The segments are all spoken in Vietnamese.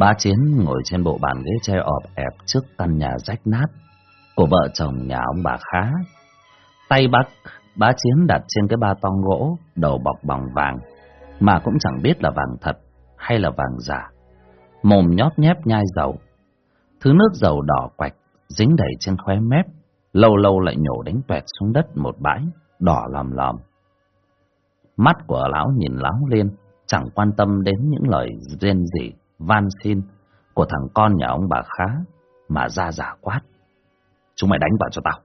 Bá Chiến ngồi trên bộ bàn ghế tre ọp ẹp trước căn nhà rách nát của vợ chồng nhà ông bà Khá. Tay bác bá Chiến đặt trên cái ba tong gỗ, đầu bọc bằng vàng, mà cũng chẳng biết là vàng thật hay là vàng giả. Mồm nhóp nhép nhai dầu. Thứ nước dầu đỏ quạch, dính đầy trên khóe mép, lâu lâu lại nhổ đánh tuẹt xuống đất một bãi, đỏ lòm lòm. Mắt của lão nhìn lão liên, chẳng quan tâm đến những lời rên rỉ, van xin của thằng con nhà ông bà Khá, mà ra giả quát. Chúng mày đánh vào cho tao,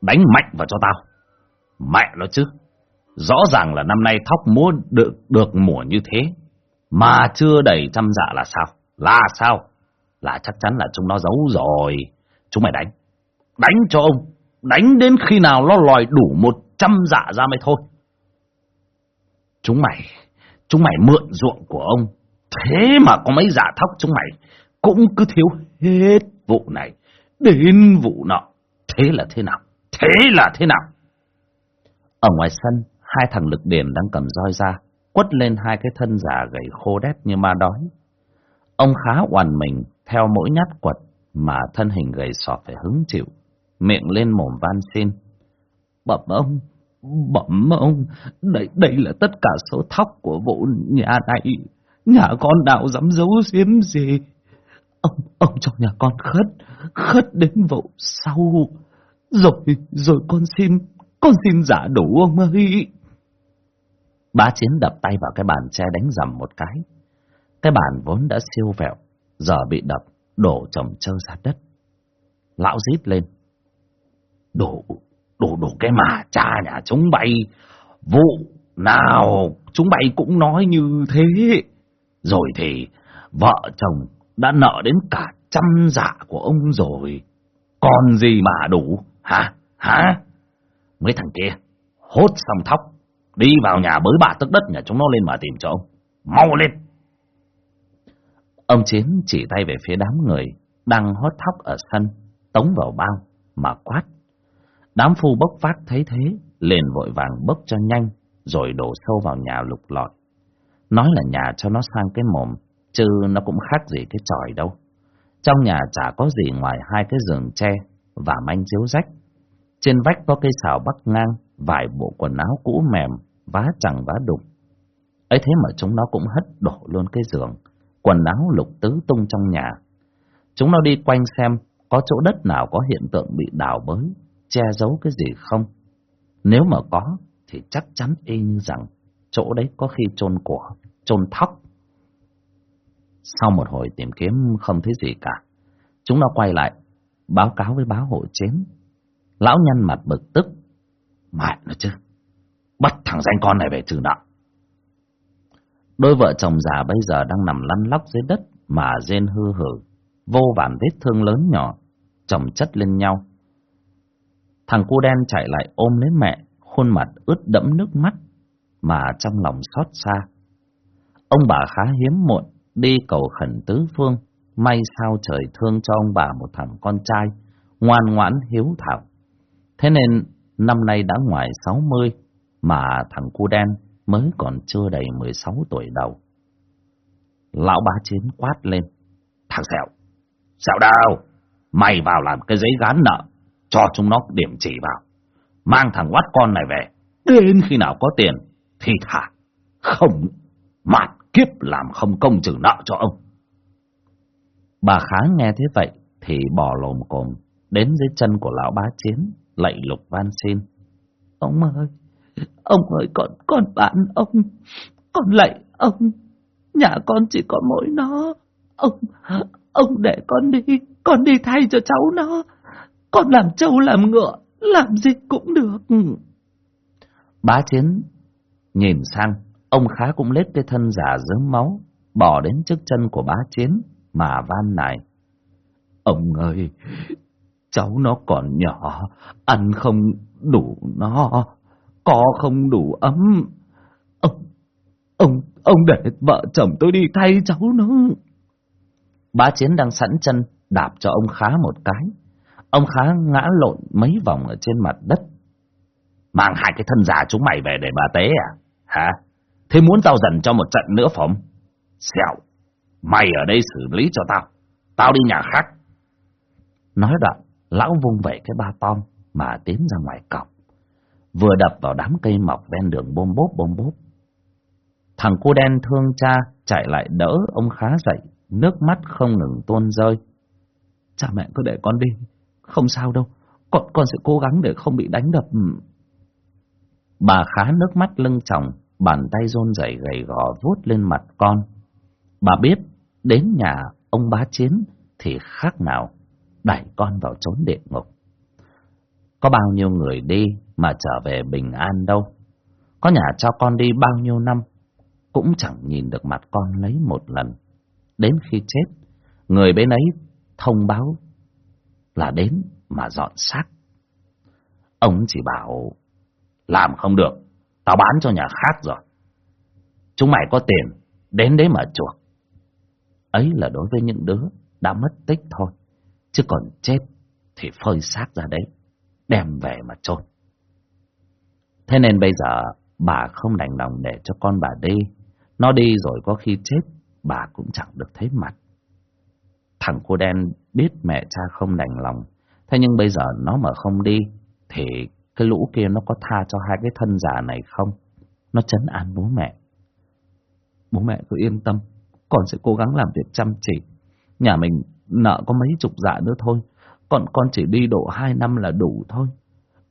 đánh mạnh vào cho tao. Mẹ nó chứ, rõ ràng là năm nay thóc múa được, được mùa như thế, mà chưa đầy trăm dạ là sao? Là sao? Là chắc chắn là chúng nó giấu rồi. Chúng mày đánh, đánh cho ông, đánh đến khi nào nó lòi đủ một trăm dạ ra mới thôi. Chúng mày, chúng mày mượn ruộng của ông, thế mà có mấy giả thóc chúng mày cũng cứ thiếu hết vụ này đến vụ nọ. Thế là thế nào? Thế là thế nào? Ở ngoài sân, hai thằng lực điểm đang cầm roi ra, quất lên hai cái thân giả gầy khô đét như ma đói. Ông khá oằn mình theo mỗi nhát quật mà thân hình gầy sọt phải hứng chịu, miệng lên mồm van xin. Bẩm ông, bẩm ông, đây, đây là tất cả số thóc của vụ nhà này. Nhà con nào dám giấu giếm gì? Ông, ông cho nhà con khất, khất đến vụ sau. Rồi, rồi con xin, con xin giả đủ ông ơi. Bá Chiến đập tay vào cái bàn tre đánh rầm một cái. Cái bàn vốn đã siêu vẹo, giờ bị đập, đổ chồng trơ ra đất. Lão rít lên. Đổ, đổ đổ cái mà cha nhà chúng bay, vụ nào chúng bay cũng nói như thế. Rồi thì vợ chồng đã nợ đến cả trăm dạ của ông rồi. Còn gì mà đủ, hả? Hả? Mấy thằng kia, hốt xong thóc, đi vào nhà bới bạ tức đất nhà chúng nó lên mà tìm cho ông. Mau lên! Ông Chiến chỉ tay về phía đám người đang hót thóc ở sân, tống vào bao, mà quát. Đám phu bốc phát thấy thế, liền vội vàng bốc cho nhanh, rồi đổ sâu vào nhà lục lọi. Nói là nhà cho nó sang cái mồm, chứ nó cũng khác gì cái tròi đâu. Trong nhà chả có gì ngoài hai cái giường tre và manh chiếu rách. Trên vách có cây xào bắc ngang, vài bộ quần áo cũ mềm, vá chẳng vá đục. ấy thế mà chúng nó cũng hất đổ luôn cái giường, quần áo lục tứ tung trong nhà. Chúng nó đi quanh xem có chỗ đất nào có hiện tượng bị đào bới, che giấu cái gì không. Nếu mà có, thì chắc chắn y như rằng chỗ đấy có khi chôn của, chôn thóc. Sau một hồi tìm kiếm không thấy gì cả, chúng nó quay lại, báo cáo với báo hộ chiến. Lão nhăn mặt bực tức. Mẹ nó chứ, bắt thằng danh con này về trừ nợ. Đôi vợ chồng già bây giờ đang nằm lăn lóc dưới đất mà rên hư hử, vô vàn vết thương lớn nhỏ, chồng chất lên nhau. Thằng cu đen chạy lại ôm lấy mẹ, khuôn mặt ướt đẫm nước mắt, mà trong lòng xót xa. Ông bà khá hiếm muộn, đi cầu khẩn tứ phương, may sao trời thương cho ông bà một thằng con trai, ngoan ngoãn hiếu thảo. Thế nên năm nay đã ngoài sáu mươi, mà thằng cu đen mới còn chưa đầy mười sáu tuổi đầu. Lão bá chiến quát lên. Thằng Sẹo, Sẹo đâu? Mày vào làm cái giấy gán nợ, cho chúng nó điểm chỉ vào. Mang thằng quát con này về, đến khi nào có tiền thì thả. Không, mạt kiếp làm không công trừ nợ cho ông. Bà khá nghe thế vậy thì bò lồm cồm đến dưới chân của lão bá chiến, lạy lục van xin. Ông ơi, ông ơi con con bạn ông, con lạy ông, nhà con chỉ có mỗi nó. Ông, ông để con đi, con đi thay cho cháu nó. Con làm trâu làm ngựa, làm gì cũng được. Bá chiến nhìn sang, ông khá cũng lết cái thân giả dớm máu, bỏ đến trước chân của bá chiến mà van nài. Ông ơi, cháu nó còn nhỏ, ăn không đủ no, có không đủ ấm. Ông, ông, ông để vợ chồng tôi đi thay cháu nó. Bá Chiến đang sẵn chân đạp cho ông Khá một cái. Ông Khá ngã lộn mấy vòng ở trên mặt đất. Mang hai cái thân già chúng mày về để bà tế à? Hả? Thế muốn tao dần cho một trận nữa phóng? Xẹo, Mày ở đây xử lý cho tao. Tao đi nhà khác. Nói đoạn, lão vung vẩy cái ba tom mà tiến ra ngoài cổng. Vừa đập vào đám cây mọc ven đường bôm bốp bôm bốp. Thằng cô đen thương cha chạy lại đỡ ông khá dậy, nước mắt không ngừng tuôn rơi. Cha mẹ cứ để con đi, không sao đâu, con, con sẽ cố gắng để không bị đánh đập. Bà khá nước mắt lưng chồng, bàn tay rôn rẩy gầy gò vuốt lên mặt con. Bà biết đến nhà ông bá chiến thì khác nào đẩy con vào trốn địa ngục. Có bao nhiêu người đi mà trở về bình an đâu. Có nhà cho con đi bao nhiêu năm cũng chẳng nhìn được mặt con lấy một lần. Đến khi chết, người bên ấy thông báo là đến mà dọn xác. Ông chỉ bảo, làm không được, tao bán cho nhà khác rồi. Chúng mày có tiền, đến đấy mà chuộc. Ấy là đối với những đứa đã mất tích thôi, chứ còn chết thì phơi xác ra đấy, đem về mà trôn. Thế nên bây giờ bà không đành lòng để cho con bà đi. Nó đi rồi có khi chết, bà cũng chẳng được thấy mặt. Thằng cô đen biết mẹ cha không đành lòng, thế nhưng bây giờ nó mà không đi, thì cái lũ kia nó có tha cho hai cái thân giả này không? Nó chấn an bố mẹ. Bố mẹ cứ yên tâm, con sẽ cố gắng làm việc chăm chỉ. Nhà mình nợ có mấy chục dạ nữa thôi, còn con chỉ đi độ hai năm là đủ thôi.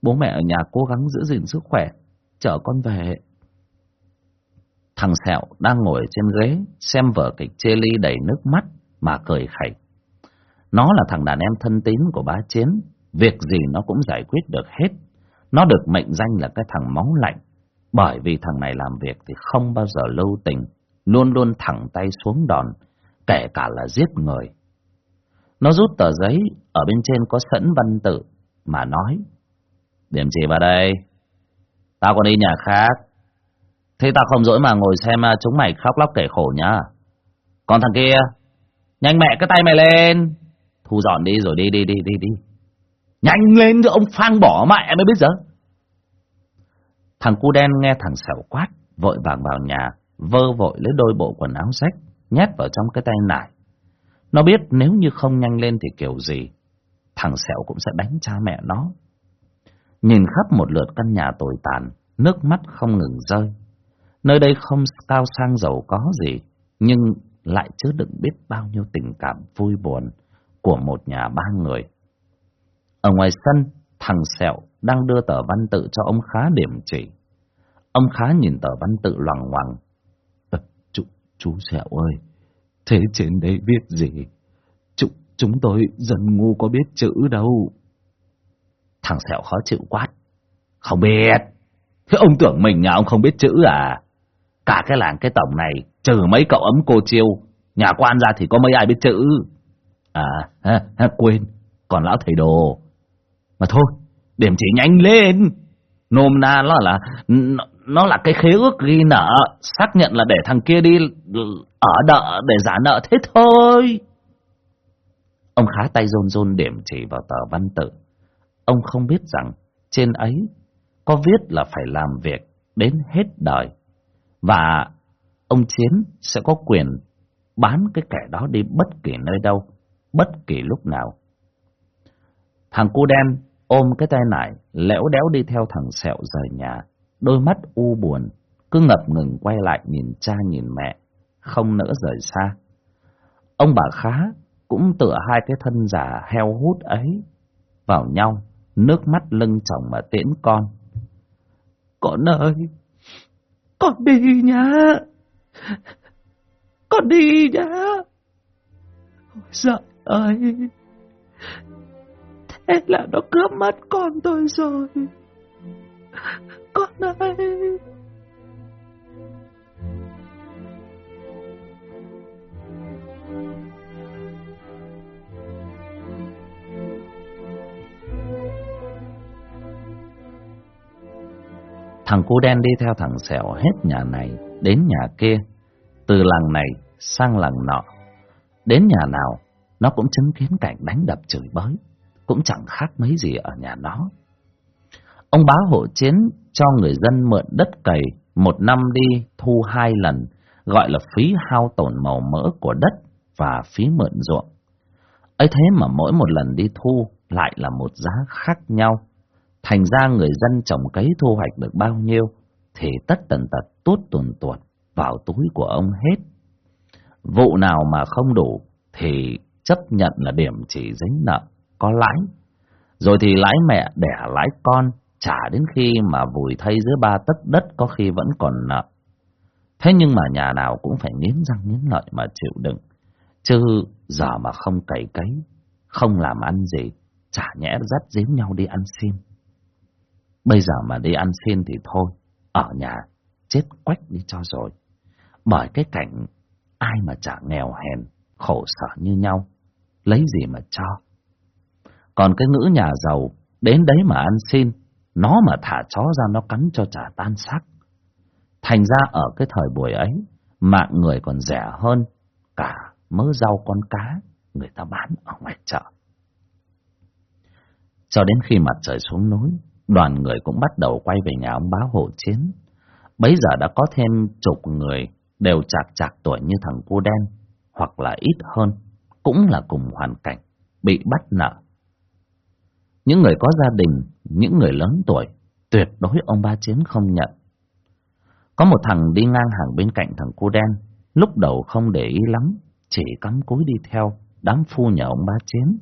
Bố mẹ ở nhà cố gắng giữ gìn sức khỏe, chở con về. Thằng Sẹo đang ngồi trên ghế, xem vở kịch chê ly đầy nước mắt mà cười khẩy. Nó là thằng đàn em thân tín của bá chiến, việc gì nó cũng giải quyết được hết. Nó được mệnh danh là cái thằng máu lạnh, bởi vì thằng này làm việc thì không bao giờ lâu tình, luôn luôn thẳng tay xuống đòn, kể cả là giết người. Nó rút tờ giấy ở bên trên có sẵn văn tự mà nói. Điểm gì vào đây, tao còn đi nhà khác. Thế tao không dỗi mà ngồi xem à, chúng mày khóc lóc kể khổ nhá. Còn thằng kia, nhanh mẹ cái tay mày lên. Thu dọn đi rồi đi đi đi đi đi. Nhanh lên cho ông phang bỏ mẹ mới biết giờ. Thằng cu đen nghe thằng sẹo quát, vội vàng vào nhà, vơ vội lấy đôi bộ quần áo rách, nhét vào trong cái tay nải. Nó biết nếu như không nhanh lên thì kiểu gì, thằng sẹo cũng sẽ đánh cha mẹ nó. Nhìn khắp một lượt căn nhà tồi tàn, nước mắt không ngừng rơi. Nơi đây không cao sang giàu có gì, nhưng lại chứa đựng biết bao nhiêu tình cảm vui buồn của một nhà ba người. Ở ngoài sân, thằng Sẹo đang đưa tờ văn tự cho ông Khá điểm chỉ. Ông Khá nhìn tờ văn tự loằng ngoằng. À, chú, chú Sẹo ơi, thế trên đây viết gì? Chú, chúng tôi dân ngu có biết chữ đâu. Thằng Sẹo khó chịu quát. Không biết. Thế ông tưởng mình nhà ông không biết chữ à? Cả cái làng cái tổng này, trừ mấy cậu ấm cô chiêu, nhà quan ra thì có mấy ai biết chữ. À, ha, ha, quên, còn lão thầy đồ. Mà thôi, điểm chỉ nhanh lên. Nôm na nó là nó, là cái khế ước ghi nợ, xác nhận là để thằng kia đi ở nợ để giả nợ thế thôi. Ông khá tay rôn rôn điểm chỉ vào tờ văn tự. Ông không biết rằng trên ấy có viết là phải làm việc đến hết đời. Và ông Chiến sẽ có quyền bán cái kẻ đó đi bất kỳ nơi đâu, bất kỳ lúc nào. Thằng cu đen ôm cái tay nải, lẽo đéo đi theo thằng sẹo rời nhà, đôi mắt u buồn, cứ ngập ngừng quay lại nhìn cha nhìn mẹ, không nỡ rời xa. Ông bà khá cũng tựa hai cái thân già heo hút ấy vào nhau, nước mắt lưng chồng mà tiễn con. Con ơi, con đi nhá, con đi nhá. Ôi giời ơi, hay là nó cướp mất con tôi rồi. Con ơi. Thằng cu đen đi theo thằng sẹo hết nhà này đến nhà kia, từ làng này sang làng nọ. Đến nhà nào, nó cũng chứng kiến cảnh đánh đập chửi bới, cũng chẳng khác mấy gì ở nhà nó. Ông bá hộ chiến cho người dân mượn đất cày, một năm đi thu hai lần, gọi là phí hao tổn màu mỡ của đất và phí mượn ruộng. ấy thế mà mỗi một lần đi thu lại là một giá khác nhau. Thành ra người dân trồng cấy thu hoạch được bao nhiêu thì tất tần tật tốt tuần tuột vào túi của ông hết. Vụ nào mà không đủ thì chấp nhận là điểm chỉ dính nợ, có lãi. Rồi thì lãi mẹ đẻ lãi con, trả đến khi mà vùi thay dưới ba tấc đất có khi vẫn còn nợ. Thế nhưng mà nhà nào cũng phải nghiến răng nghiến lợi mà chịu đựng. Chứ giờ mà không cày cấy, không làm ăn gì, chả nhẽ dắt díu nhau đi ăn xin. Bây giờ mà đi ăn xin thì thôi, ở nhà chết quách đi cho rồi. Bởi cái cảnh ai mà chả nghèo hèn, khổ sở như nhau, lấy gì mà cho. Còn cái ngữ nhà giàu, đến đấy mà ăn xin, nó mà thả chó ra nó cắn cho trả tan xác. Thành ra ở cái thời buổi ấy, mạng người còn rẻ hơn cả mớ rau con cá người ta bán ở ngoài chợ. Cho đến khi mặt trời xuống núi, đoàn người cũng bắt đầu quay về nhà ông bá hộ chiến. Bấy giờ đã có thêm chục người đều chạc chạc tuổi như thằng cô đen, hoặc là ít hơn, cũng là cùng hoàn cảnh, bị bắt nợ. Những người có gia đình, những người lớn tuổi, tuyệt đối ông ba chiến không nhận. Có một thằng đi ngang hàng bên cạnh thằng cu đen, lúc đầu không để ý lắm, chỉ cắm cúi đi theo, đám phu nhà ông ba chiến.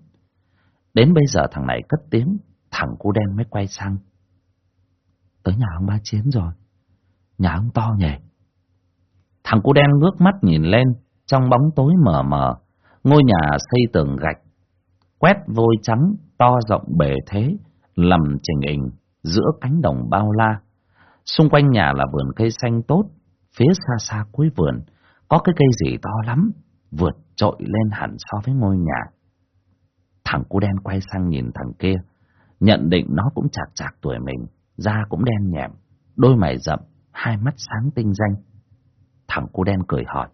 Đến bây giờ thằng này cất tiếng, thằng cu đen mới quay sang. Tới nhà ông ba chiến rồi, nhà ông to nhỉ. Thằng cu đen ngước mắt nhìn lên, trong bóng tối mờ mờ, ngôi nhà xây tường gạch, quét vôi trắng, to rộng bề thế, lầm trình hình giữa cánh đồng bao la. Xung quanh nhà là vườn cây xanh tốt, phía xa xa cuối vườn, có cái cây gì to lắm, vượt trội lên hẳn so với ngôi nhà. Thằng cu đen quay sang nhìn thằng kia, nhận định nó cũng chạc chạc tuổi mình, da cũng đen nhẹm, đôi mày rậm, hai mắt sáng tinh danh. Thằng cu đen cười hỏi.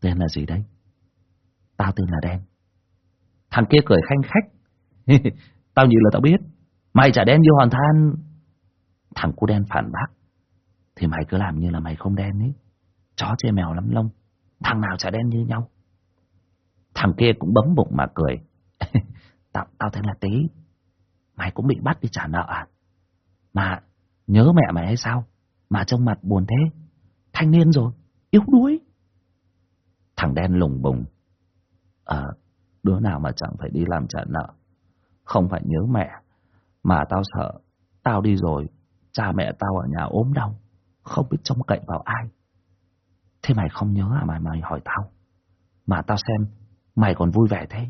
Tên là gì đấy? Tao tên là Đen. Thằng kia cười khanh khách. tao nhìn là tao biết. Mày chả đen như hoàn than. Thằng cu đen phản bác. Thì mày cứ làm như là mày không đen ấy. Chó chê mèo lắm lông. Thằng nào chả đen như nhau. Thằng kia cũng bấm bụng mà cười. tao, tao thấy là Tí. Mày cũng bị bắt đi trả nợ à? Mà nhớ mẹ mày hay sao? Mà trông mặt buồn thế. Thanh niên rồi, yếu đuối. Thằng đen lùng bùng. Ờ, đứa nào mà chẳng phải đi làm trả nợ. Không phải nhớ mẹ, mà tao sợ, tao đi rồi, cha mẹ tao ở nhà ốm đau, không biết trông cậy vào ai. Thế mày không nhớ à mà mày hỏi tao? Mà tao xem, mày còn vui vẻ thế.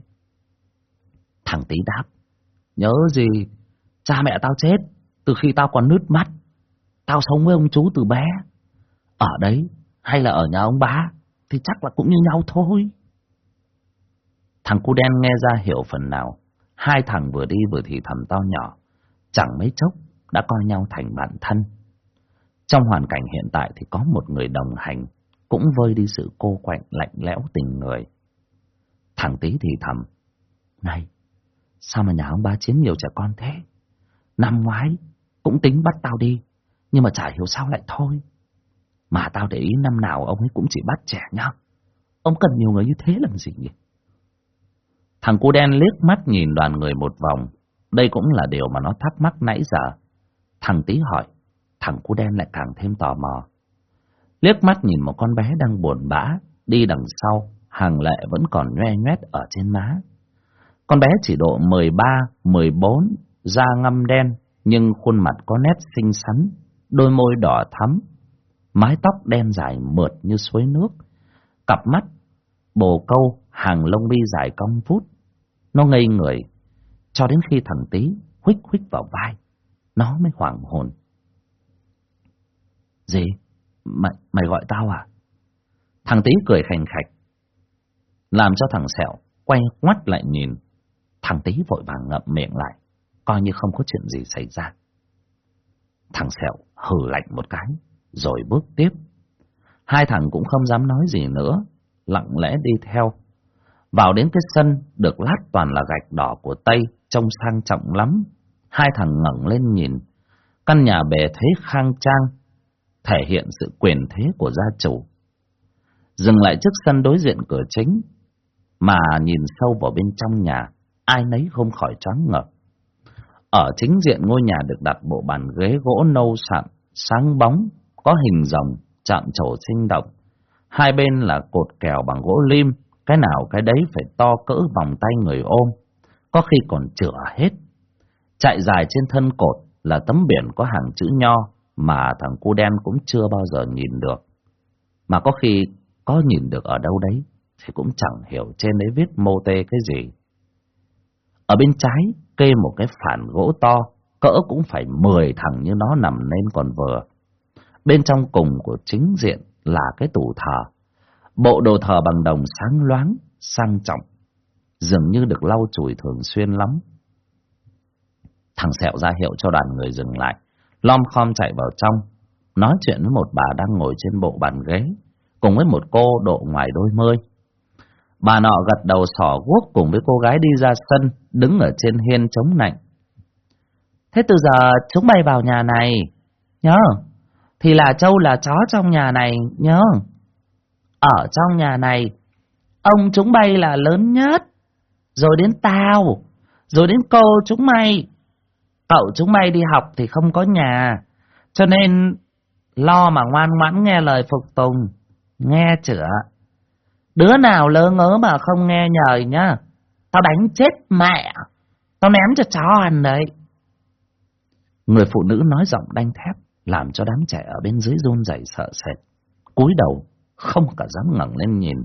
Thằng tí đáp, nhớ gì, cha mẹ tao chết, từ khi tao còn nứt mắt. Tao sống với ông chú từ bé. Ở đấy, hay là ở nhà ông bá, thì chắc là cũng như nhau thôi. Thằng cu đen nghe ra hiểu phần nào. Hai thằng vừa đi vừa thì thầm to nhỏ. Chẳng mấy chốc đã coi nhau thành bạn thân. Trong hoàn cảnh hiện tại thì có một người đồng hành, cũng vơi đi sự cô quạnh lạnh lẽo tình người. Thằng tí thì thầm. Này, sao mà nhà ông ba chiếm nhiều trẻ con thế? Năm ngoái, cũng tính bắt tao đi, nhưng mà chả hiểu sao lại thôi. Mà tao để ý năm nào ông ấy cũng chỉ bắt trẻ nhá. Ông cần nhiều người như thế làm gì nhỉ? Thằng cu đen liếc mắt nhìn đoàn người một vòng. Đây cũng là điều mà nó thắc mắc nãy giờ. Thằng tí hỏi, thằng cu đen lại càng thêm tò mò. Liếc mắt nhìn một con bé đang buồn bã, đi đằng sau, hàng lệ vẫn còn nhoe nhoét ở trên má. Con bé chỉ độ 13, 14, da ngâm đen, nhưng khuôn mặt có nét xinh xắn, đôi môi đỏ thắm, mái tóc đen dài mượt như suối nước, cặp mắt, bồ câu, hàng lông mi dài cong phút. Nó ngây người, cho đến khi thằng tí huých huých vào vai, nó mới hoảng hồn. Gì? Mày, mày gọi tao à? Thằng tí cười khành khạch, làm cho thằng sẹo quay ngoắt lại nhìn. Thằng tí vội vàng ngậm miệng lại, coi như không có chuyện gì xảy ra. Thằng sẹo hừ lạnh một cái, rồi bước tiếp. Hai thằng cũng không dám nói gì nữa, lặng lẽ đi theo. Vào đến cái sân được lát toàn là gạch đỏ của Tây, trông sang trọng lắm. Hai thằng ngẩng lên nhìn, căn nhà bề thế khang trang, thể hiện sự quyền thế của gia chủ, Dừng lại trước sân đối diện cửa chính, mà nhìn sâu vào bên trong nhà, ai nấy không khỏi choáng ngợp. Ở chính diện ngôi nhà được đặt bộ bàn ghế gỗ nâu sạm sáng bóng, có hình rồng, chạm trổ sinh động. Hai bên là cột kèo bằng gỗ lim, cái nào cái đấy phải to cỡ vòng tay người ôm, có khi còn chữa hết. Chạy dài trên thân cột là tấm biển có hàng chữ nho mà thằng cu đen cũng chưa bao giờ nhìn được. Mà có khi có nhìn được ở đâu đấy thì cũng chẳng hiểu trên đấy viết mô tê cái gì. Ở bên trái kê một cái phản gỗ to, cỡ cũng phải 10 thằng như nó nằm lên còn vừa. Bên trong cùng của chính diện là cái tủ thờ. Bộ đồ thờ bằng đồng sáng loáng, sang trọng, dường như được lau chùi thường xuyên lắm. Thằng Sẹo ra hiệu cho đoàn người dừng lại, lom khom chạy vào trong, nói chuyện với một bà đang ngồi trên bộ bàn ghế, cùng với một cô độ ngoài đôi mươi. Bà nọ gật đầu sỏ guốc cùng với cô gái đi ra sân, đứng ở trên hiên chống nạnh. Thế từ giờ chúng bay vào nhà này, nhớ, thì là trâu là chó trong nhà này, nhớ. Ở trong nhà này, ông chúng bay là lớn nhất, rồi đến tao, rồi đến cô chúng mày. Cậu chúng mày đi học thì không có nhà, cho nên lo mà ngoan ngoãn nghe lời phục tùng, nghe chữa. Đứa nào lơ ngớ mà không nghe nhời nhá, tao đánh chết mẹ, tao ném cho chó ăn đấy. Người phụ nữ nói giọng đanh thép, làm cho đám trẻ ở bên dưới run rẩy sợ sệt, cúi đầu không cả dám ngẩng lên nhìn.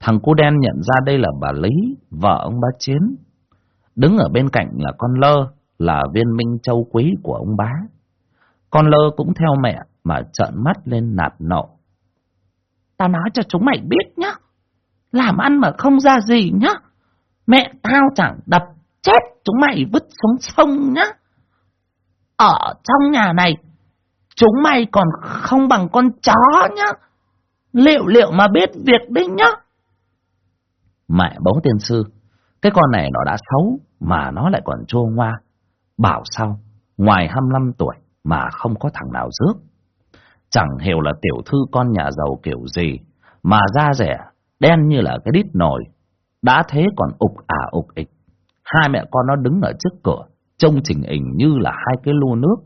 Thằng cu đen nhận ra đây là bà Lý, vợ ông bá Chiến. Đứng ở bên cạnh là con Lơ, là viên minh châu quý của ông bá. Con Lơ cũng theo mẹ mà trợn mắt lên nạt nộ. Tao nói cho chúng mày biết nhá, làm ăn mà không ra gì nhá. Mẹ tao chẳng đập chết chúng mày vứt xuống sông nhá. Ở trong nhà này, chúng mày còn không bằng con chó nhá. Liệu liệu mà biết việc đấy nhá. Mẹ bố tiên sư, cái con này nó đã xấu mà nó lại còn chua ngoa. Bảo sao, ngoài 25 tuổi mà không có thằng nào rước. Chẳng hiểu là tiểu thư con nhà giàu kiểu gì, mà da rẻ, đen như là cái đít nồi. Đã thế còn ục ả ục ịch. Hai mẹ con nó đứng ở trước cửa, trông chỉnh hình như là hai cái lu nước.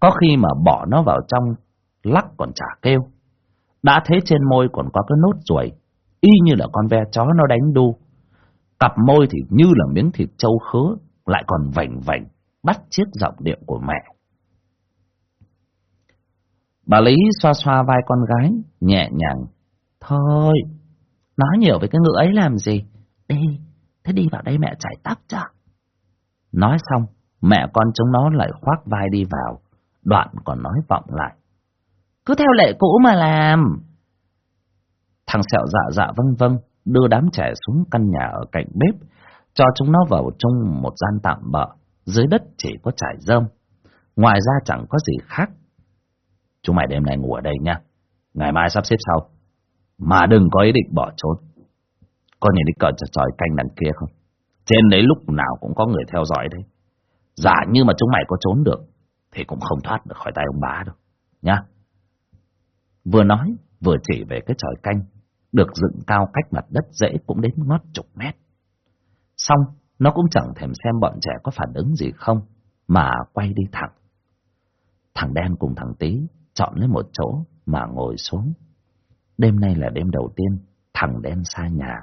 Có khi mà bỏ nó vào trong, lắc còn chả kêu. Đã thế trên môi còn có cái nốt ruồi, y như là con ve chó nó đánh đu. Cặp môi thì như là miếng thịt trâu khứa, lại còn vảnh vảnh, bắt chiếc giọng điệu của mẹ. Bà Lý xoa xoa vai con gái, nhẹ nhàng. Thôi, nói nhiều về cái ngựa ấy làm gì? Đi, thế đi vào đây mẹ chải tóc cho. Nói xong, mẹ con chúng nó lại khoác vai đi vào, đoạn còn nói vọng lại. Cứ theo lệ cũ mà làm. Thằng sẹo dạ dạ vâng vâng, đưa đám trẻ xuống căn nhà ở cạnh bếp, cho chúng nó vào trong một gian tạm bợ, dưới đất chỉ có trải rơm. Ngoài ra chẳng có gì khác. Chúng mày đêm nay ngủ ở đây nha, ngày mai sắp xếp sau. Mà đừng có ý định bỏ trốn. Có nhìn đi cờ tròi canh đằng kia không? Trên đấy lúc nào cũng có người theo dõi đấy. Giả như mà chúng mày có trốn được, thì cũng không thoát được khỏi tay ông bá đâu. Nhá. Vừa nói, vừa chỉ về cái tròi canh, được dựng cao cách mặt đất dễ cũng đến ngót chục mét. Xong, nó cũng chẳng thèm xem bọn trẻ có phản ứng gì không, mà quay đi thẳng. Thằng đen cùng thằng tí chọn lấy một chỗ mà ngồi xuống. Đêm nay là đêm đầu tiên thằng đen xa nhà,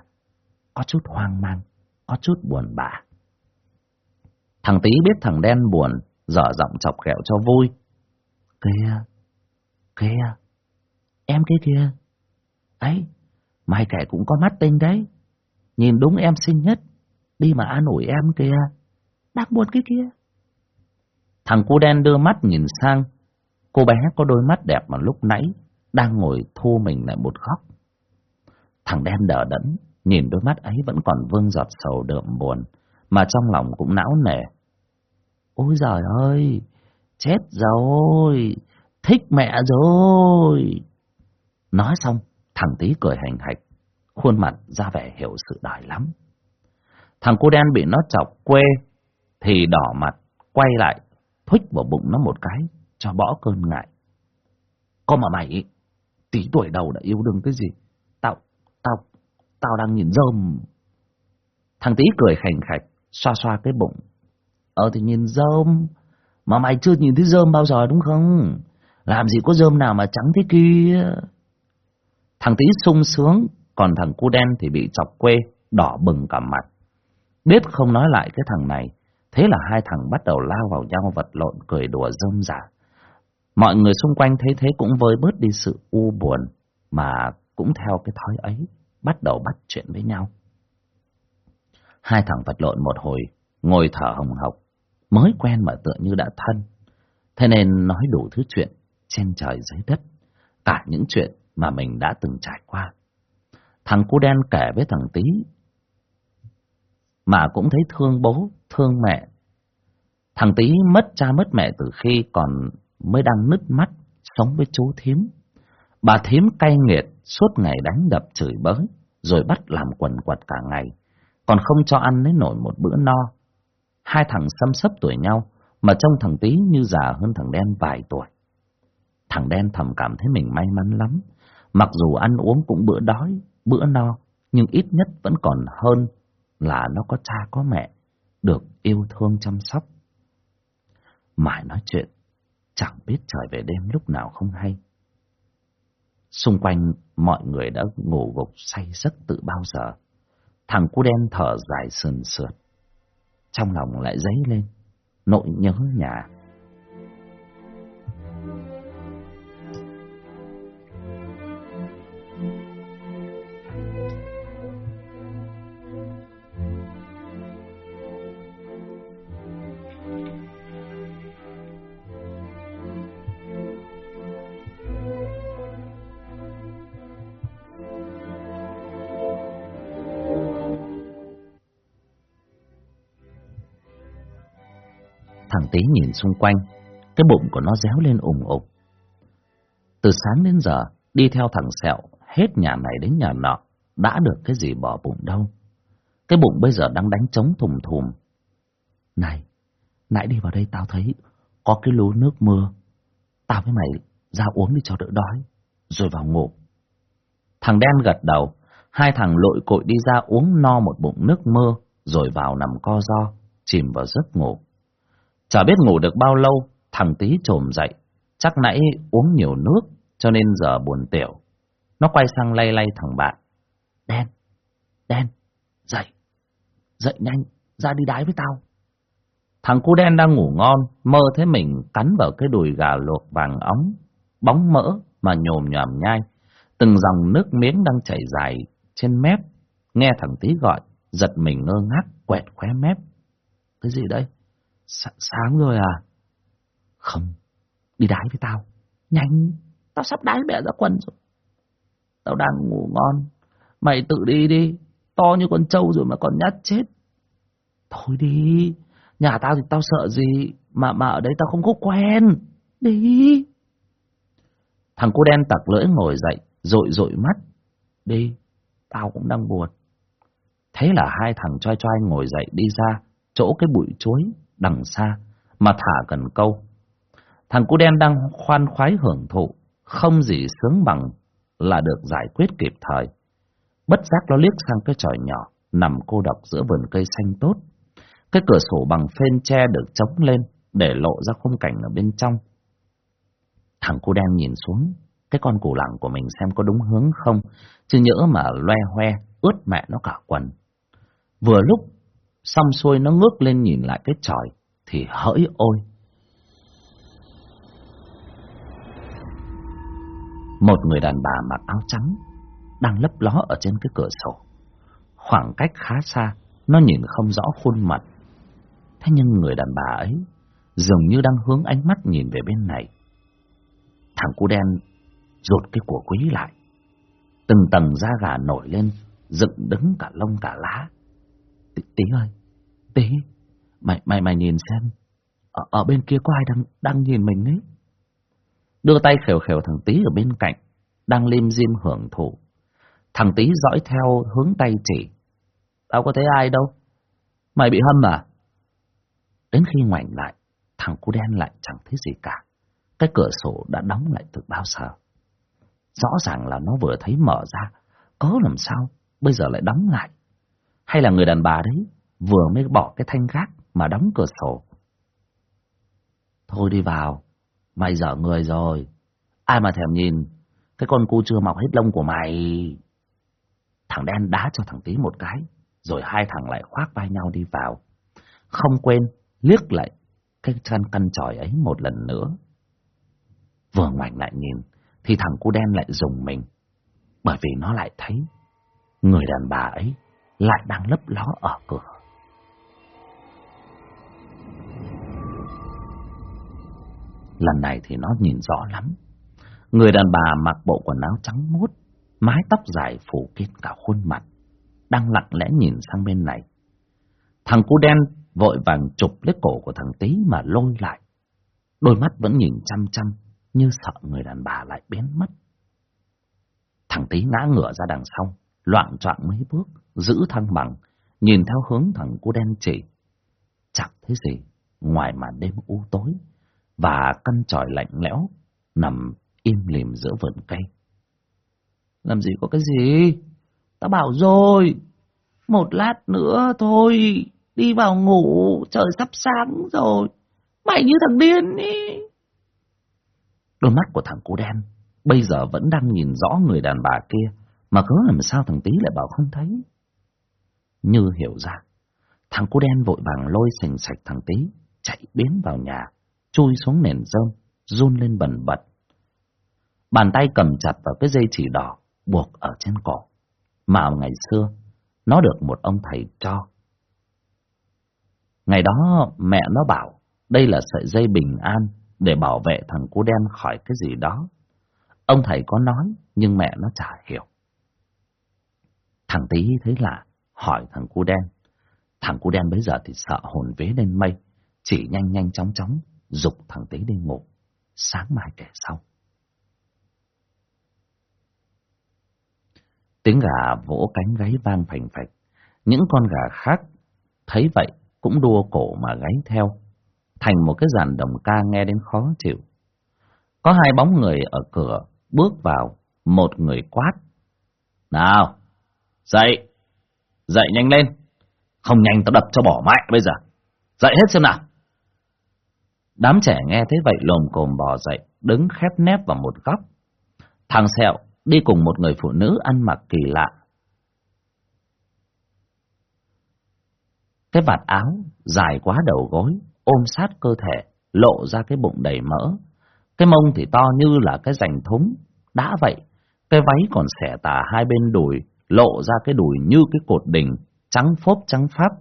có chút hoang mang, có chút buồn bã. Thằng tí biết thằng đen buồn, dở giọng chọc ghẹo cho vui. Kìa, kìa, em kia kìa. Ấy, mai kẻ cũng có mắt tinh đấy. Nhìn đúng em xinh nhất, đi mà an ủi em kìa. Đang buồn cái kia. Thằng cu đen đưa mắt nhìn sang. Cô bé có đôi mắt đẹp mà lúc nãy đang ngồi thu mình lại một góc. Thằng đen đờ đẫn, nhìn đôi mắt ấy vẫn còn vương giọt sầu đượm buồn, mà trong lòng cũng não nề. Ôi giời ơi, chết rồi, thích mẹ rồi. Nói xong, thằng tí cười hành hạch, khuôn mặt ra vẻ hiểu sự đời lắm. Thằng cô đen bị nó chọc quê, thì đỏ mặt, quay lại, thuích vào bụng nó một cái, cho bỏ cơn ngại. Có mà mày, Tí tuổi đầu đã yêu đương cái gì? Tao, tao, tao đang nhìn rơm. Thằng tí cười khành khạch, xoa xoa cái bụng. Ờ thì nhìn rơm, mà mày chưa nhìn thấy rơm bao giờ đúng không? Làm gì có rơm nào mà trắng thế kia? Thằng tí sung sướng, còn thằng cu đen thì bị chọc quê, đỏ bừng cả mặt. Biết không nói lại cái thằng này, thế là hai thằng bắt đầu lao vào nhau vật lộn cười đùa rơm rả. Mọi người xung quanh thấy thế cũng vơi bớt đi sự u buồn, mà cũng theo cái thói ấy, bắt đầu bắt chuyện với nhau. Hai thằng vật lộn một hồi, ngồi thở hồng hộc, mới quen mà tựa như đã thân. Thế nên nói đủ thứ chuyện trên trời dưới đất, cả những chuyện mà mình đã từng trải qua. Thằng cu đen kể với thằng tí, mà cũng thấy thương bố, thương mẹ. Thằng tí mất cha mất mẹ từ khi còn mới đang nứt mắt, sống với chú thím. Bà thím cay nghiệt, suốt ngày đánh đập chửi bới, rồi bắt làm quần quật cả ngày, còn không cho ăn đến nổi một bữa no. Hai thằng xâm sấp tuổi nhau, mà trông thằng tí như già hơn thằng đen vài tuổi. Thằng đen thầm cảm thấy mình may mắn lắm, mặc dù ăn uống cũng bữa đói, bữa no, nhưng ít nhất vẫn còn hơn là nó có cha có mẹ, được yêu thương chăm sóc. Mãi nói chuyện, chẳng biết trời về đêm lúc nào không hay. Xung quanh mọi người đã ngủ gục say giấc từ bao giờ. Thằng cu đen thở dài sườn sượt. Trong lòng lại dấy lên, nỗi nhớ nhà. Nhìn xung quanh, cái bụng của nó réo lên ủng ục. Từ sáng đến giờ, đi theo thằng sẹo, hết nhà này đến nhà nọ, đã được cái gì bỏ bụng đâu. Cái bụng bây giờ đang đánh trống thùm thùm. Này, nãy đi vào đây tao thấy có cái lú nước mưa. Tao với mày ra uống đi cho đỡ đói, rồi vào ngủ. Thằng đen gật đầu, hai thằng lội cội đi ra uống no một bụng nước mưa, rồi vào nằm co do, chìm vào giấc ngủ. Chả biết ngủ được bao lâu, thằng tí trồm dậy, chắc nãy uống nhiều nước, cho nên giờ buồn tiểu. Nó quay sang lay lay thằng bạn. Đen, đen, dậy, dậy nhanh, ra đi đái với tao. Thằng cu đen đang ngủ ngon, mơ thấy mình cắn vào cái đùi gà luộc vàng óng, bóng mỡ mà nhồm nhòm nhai. Từng dòng nước miếng đang chảy dài trên mép. Nghe thằng tí gọi, giật mình ngơ ngác, quẹt khóe mép. Cái gì đây? S sáng rồi à? Không, đi đái với tao. Nhanh, tao sắp đái mẹ ra quần rồi. Tao đang ngủ ngon. Mày tự đi đi, to như con trâu rồi mà còn nhát chết. Thôi đi, nhà tao thì tao sợ gì, mà mà ở đây tao không có quen. Đi. Thằng cô đen tặc lưỡi ngồi dậy, rội rội mắt. Đi, tao cũng đang buồn. Thế là hai thằng choi choi ngồi dậy đi ra, chỗ cái bụi chuối đằng xa, mà thả gần câu. Thằng cu đen đang khoan khoái hưởng thụ, không gì sướng bằng là được giải quyết kịp thời. Bất giác nó liếc sang cái tròi nhỏ, nằm cô độc giữa vườn cây xanh tốt. Cái cửa sổ bằng phên tre được chống lên, để lộ ra khung cảnh ở bên trong. Thằng cu đen nhìn xuống, cái con củ lẳng của mình xem có đúng hướng không, chứ nhỡ mà loe hoe, ướt mẹ nó cả quần. Vừa lúc Xong xuôi nó ngước lên nhìn lại cái tròi, thì hỡi ôi! Một người đàn bà mặc áo trắng, đang lấp ló ở trên cái cửa sổ. Khoảng cách khá xa, nó nhìn không rõ khuôn mặt. Thế nhưng người đàn bà ấy dường như đang hướng ánh mắt nhìn về bên này. Thằng cu đen rụt cái của quý lại. Từng tầng da gà nổi lên, dựng đứng cả lông cả lá. Tí, tí ơi, Tí, mày mày mày nhìn xem, ở, ở bên kia có ai đang đang nhìn mình ấy? Đưa tay khều khều thằng Tí ở bên cạnh, đang lim dim hưởng thụ. Thằng Tí dõi theo hướng tay chỉ. Tao có thấy ai đâu. Mày bị hâm à? Đến khi ngoảnh lại, thằng cu đen lại chẳng thấy gì cả. Cái cửa sổ đã đóng lại từ bao giờ. Rõ ràng là nó vừa thấy mở ra, có làm sao, bây giờ lại đóng lại. Hay là người đàn bà đấy, vừa mới bỏ cái thanh gác mà đóng cửa sổ. Thôi đi vào, mày dở người rồi. Ai mà thèm nhìn, cái con cu chưa mọc hết lông của mày. Thằng đen đá cho thằng tí một cái, rồi hai thằng lại khoác vai nhau đi vào. Không quên, liếc lại cái chân căn tròi ấy một lần nữa. Vừa ngoảnh lại nhìn, thì thằng cu đen lại dùng mình, bởi vì nó lại thấy người đàn bà ấy lại đang lấp ló ở cửa. Lần này thì nó nhìn rõ lắm. Người đàn bà mặc bộ quần áo trắng mốt mái tóc dài phủ kín cả khuôn mặt, đang lặng lẽ nhìn sang bên này. Thằng cu đen vội vàng chụp lấy cổ của thằng tí mà lôi lại. Đôi mắt vẫn nhìn chăm chăm, như sợ người đàn bà lại biến mất. Thằng tí ngã ngửa ra đằng sau, loạn choạng mấy bước, giữ thăng bằng, nhìn theo hướng thằng cu đen chỉ. Chẳng thấy gì, ngoài màn đêm u tối, và căn tròi lạnh lẽo, nằm im lìm giữa vườn cây. Làm gì có cái gì? Ta bảo rồi, một lát nữa thôi, đi vào ngủ, trời sắp sáng rồi. Mày như thằng điên ý. Đôi mắt của thằng cu đen bây giờ vẫn đang nhìn rõ người đàn bà kia, mà cứ làm sao thằng tí lại bảo không thấy. Như hiểu ra, thằng cu đen vội vàng lôi sành sạch thằng tí, chạy biến vào nhà, chui xuống nền rơm, run lên bần bật. Bàn tay cầm chặt vào cái dây chỉ đỏ, buộc ở trên cổ, mà ngày xưa, nó được một ông thầy cho. Ngày đó mẹ nó bảo đây là sợi dây bình an để bảo vệ thằng cu đen khỏi cái gì đó. Ông thầy có nói, nhưng mẹ nó chả hiểu. Thằng tí thấy lạ, hỏi thằng cu đen. Thằng cu đen bây giờ thì sợ hồn vế lên mây, chỉ nhanh nhanh chóng chóng, dục thằng tí đi ngủ, sáng mai kể sau. Tiếng gà vỗ cánh gáy vang phành phạch, những con gà khác thấy vậy cũng đua cổ mà gáy theo thành một cái dàn đồng ca nghe đến khó chịu. Có hai bóng người ở cửa, bước vào, một người quát. Nào, dậy, dậy nhanh lên, không nhanh tao đập cho bỏ mẹ bây giờ, dậy hết xem nào. Đám trẻ nghe thấy vậy lồm cồm bò dậy, đứng khép nép vào một góc. Thằng Sẹo đi cùng một người phụ nữ ăn mặc kỳ lạ. Cái vạt áo dài quá đầu gối, ôm sát cơ thể, lộ ra cái bụng đầy mỡ. Cái mông thì to như là cái rành thúng. Đã vậy, cái váy còn xẻ tà hai bên đùi, lộ ra cái đùi như cái cột đỉnh, trắng phốp trắng pháp.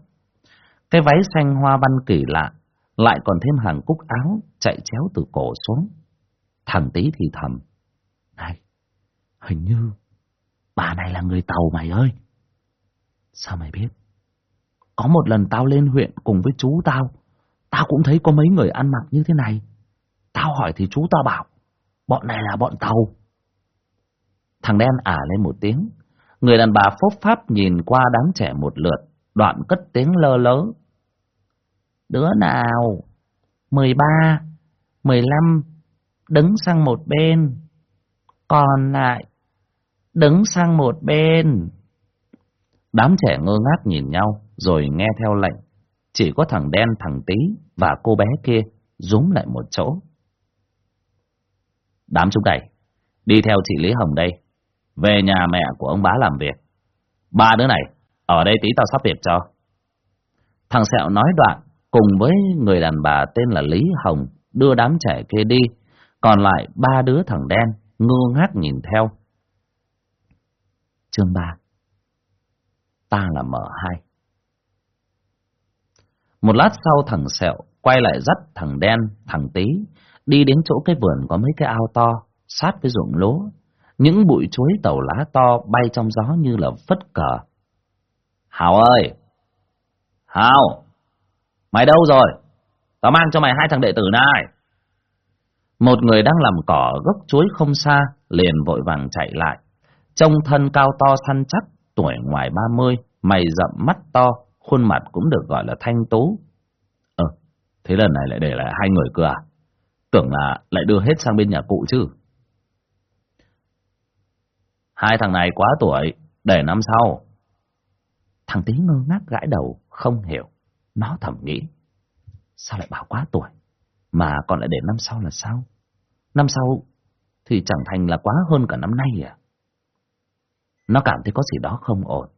Cái váy xanh hoa văn kỳ lạ, lại còn thêm hàng cúc áo chạy chéo từ cổ xuống. Thằng tí thì thầm. Này, hình như bà này là người tàu mày ơi. Sao mày biết? Có một lần tao lên huyện cùng với chú tao, Tao cũng thấy có mấy người ăn mặc như thế này. Tao hỏi thì chú tao bảo, bọn này là bọn tàu. Thằng đen ả lên một tiếng. Người đàn bà phốc pháp nhìn qua đám trẻ một lượt, đoạn cất tiếng lơ lớ. Đứa nào? Mười ba, mười lăm, đứng sang một bên. Còn lại, đứng sang một bên. Đám trẻ ngơ ngác nhìn nhau, rồi nghe theo lệnh chỉ có thằng đen thằng tí và cô bé kia rúm lại một chỗ. Đám chúng này, đi theo chị Lý Hồng đây, về nhà mẹ của ông bá làm việc. Ba đứa này, ở đây tí tao sắp việc cho. Thằng Sẹo nói đoạn, cùng với người đàn bà tên là Lý Hồng, đưa đám trẻ kia đi, còn lại ba đứa thằng đen, ngơ ngác nhìn theo. Chương 3 Ta là mở hai một lát sau thằng Sẹo quay lại dắt thằng Đen, thằng Tí, đi đến chỗ cái vườn có mấy cái ao to, sát với ruộng lúa. Những bụi chuối tàu lá to bay trong gió như là phất cờ. Hào ơi! Hào! Mày đâu rồi? Tao mang cho mày hai thằng đệ tử này. Một người đang làm cỏ gốc chuối không xa, liền vội vàng chạy lại. Trông thân cao to săn chắc, tuổi ngoài ba mươi, mày rậm mắt to, khuôn mặt cũng được gọi là thanh tú. Ờ, thế lần này lại để lại hai người cơ à? Tưởng là lại đưa hết sang bên nhà cụ chứ. Hai thằng này quá tuổi, để năm sau. Thằng tí ngơ ngác gãi đầu, không hiểu. Nó thầm nghĩ. Sao lại bảo quá tuổi? Mà còn lại để năm sau là sao? Năm sau thì chẳng thành là quá hơn cả năm nay à? Nó cảm thấy có gì đó không ổn.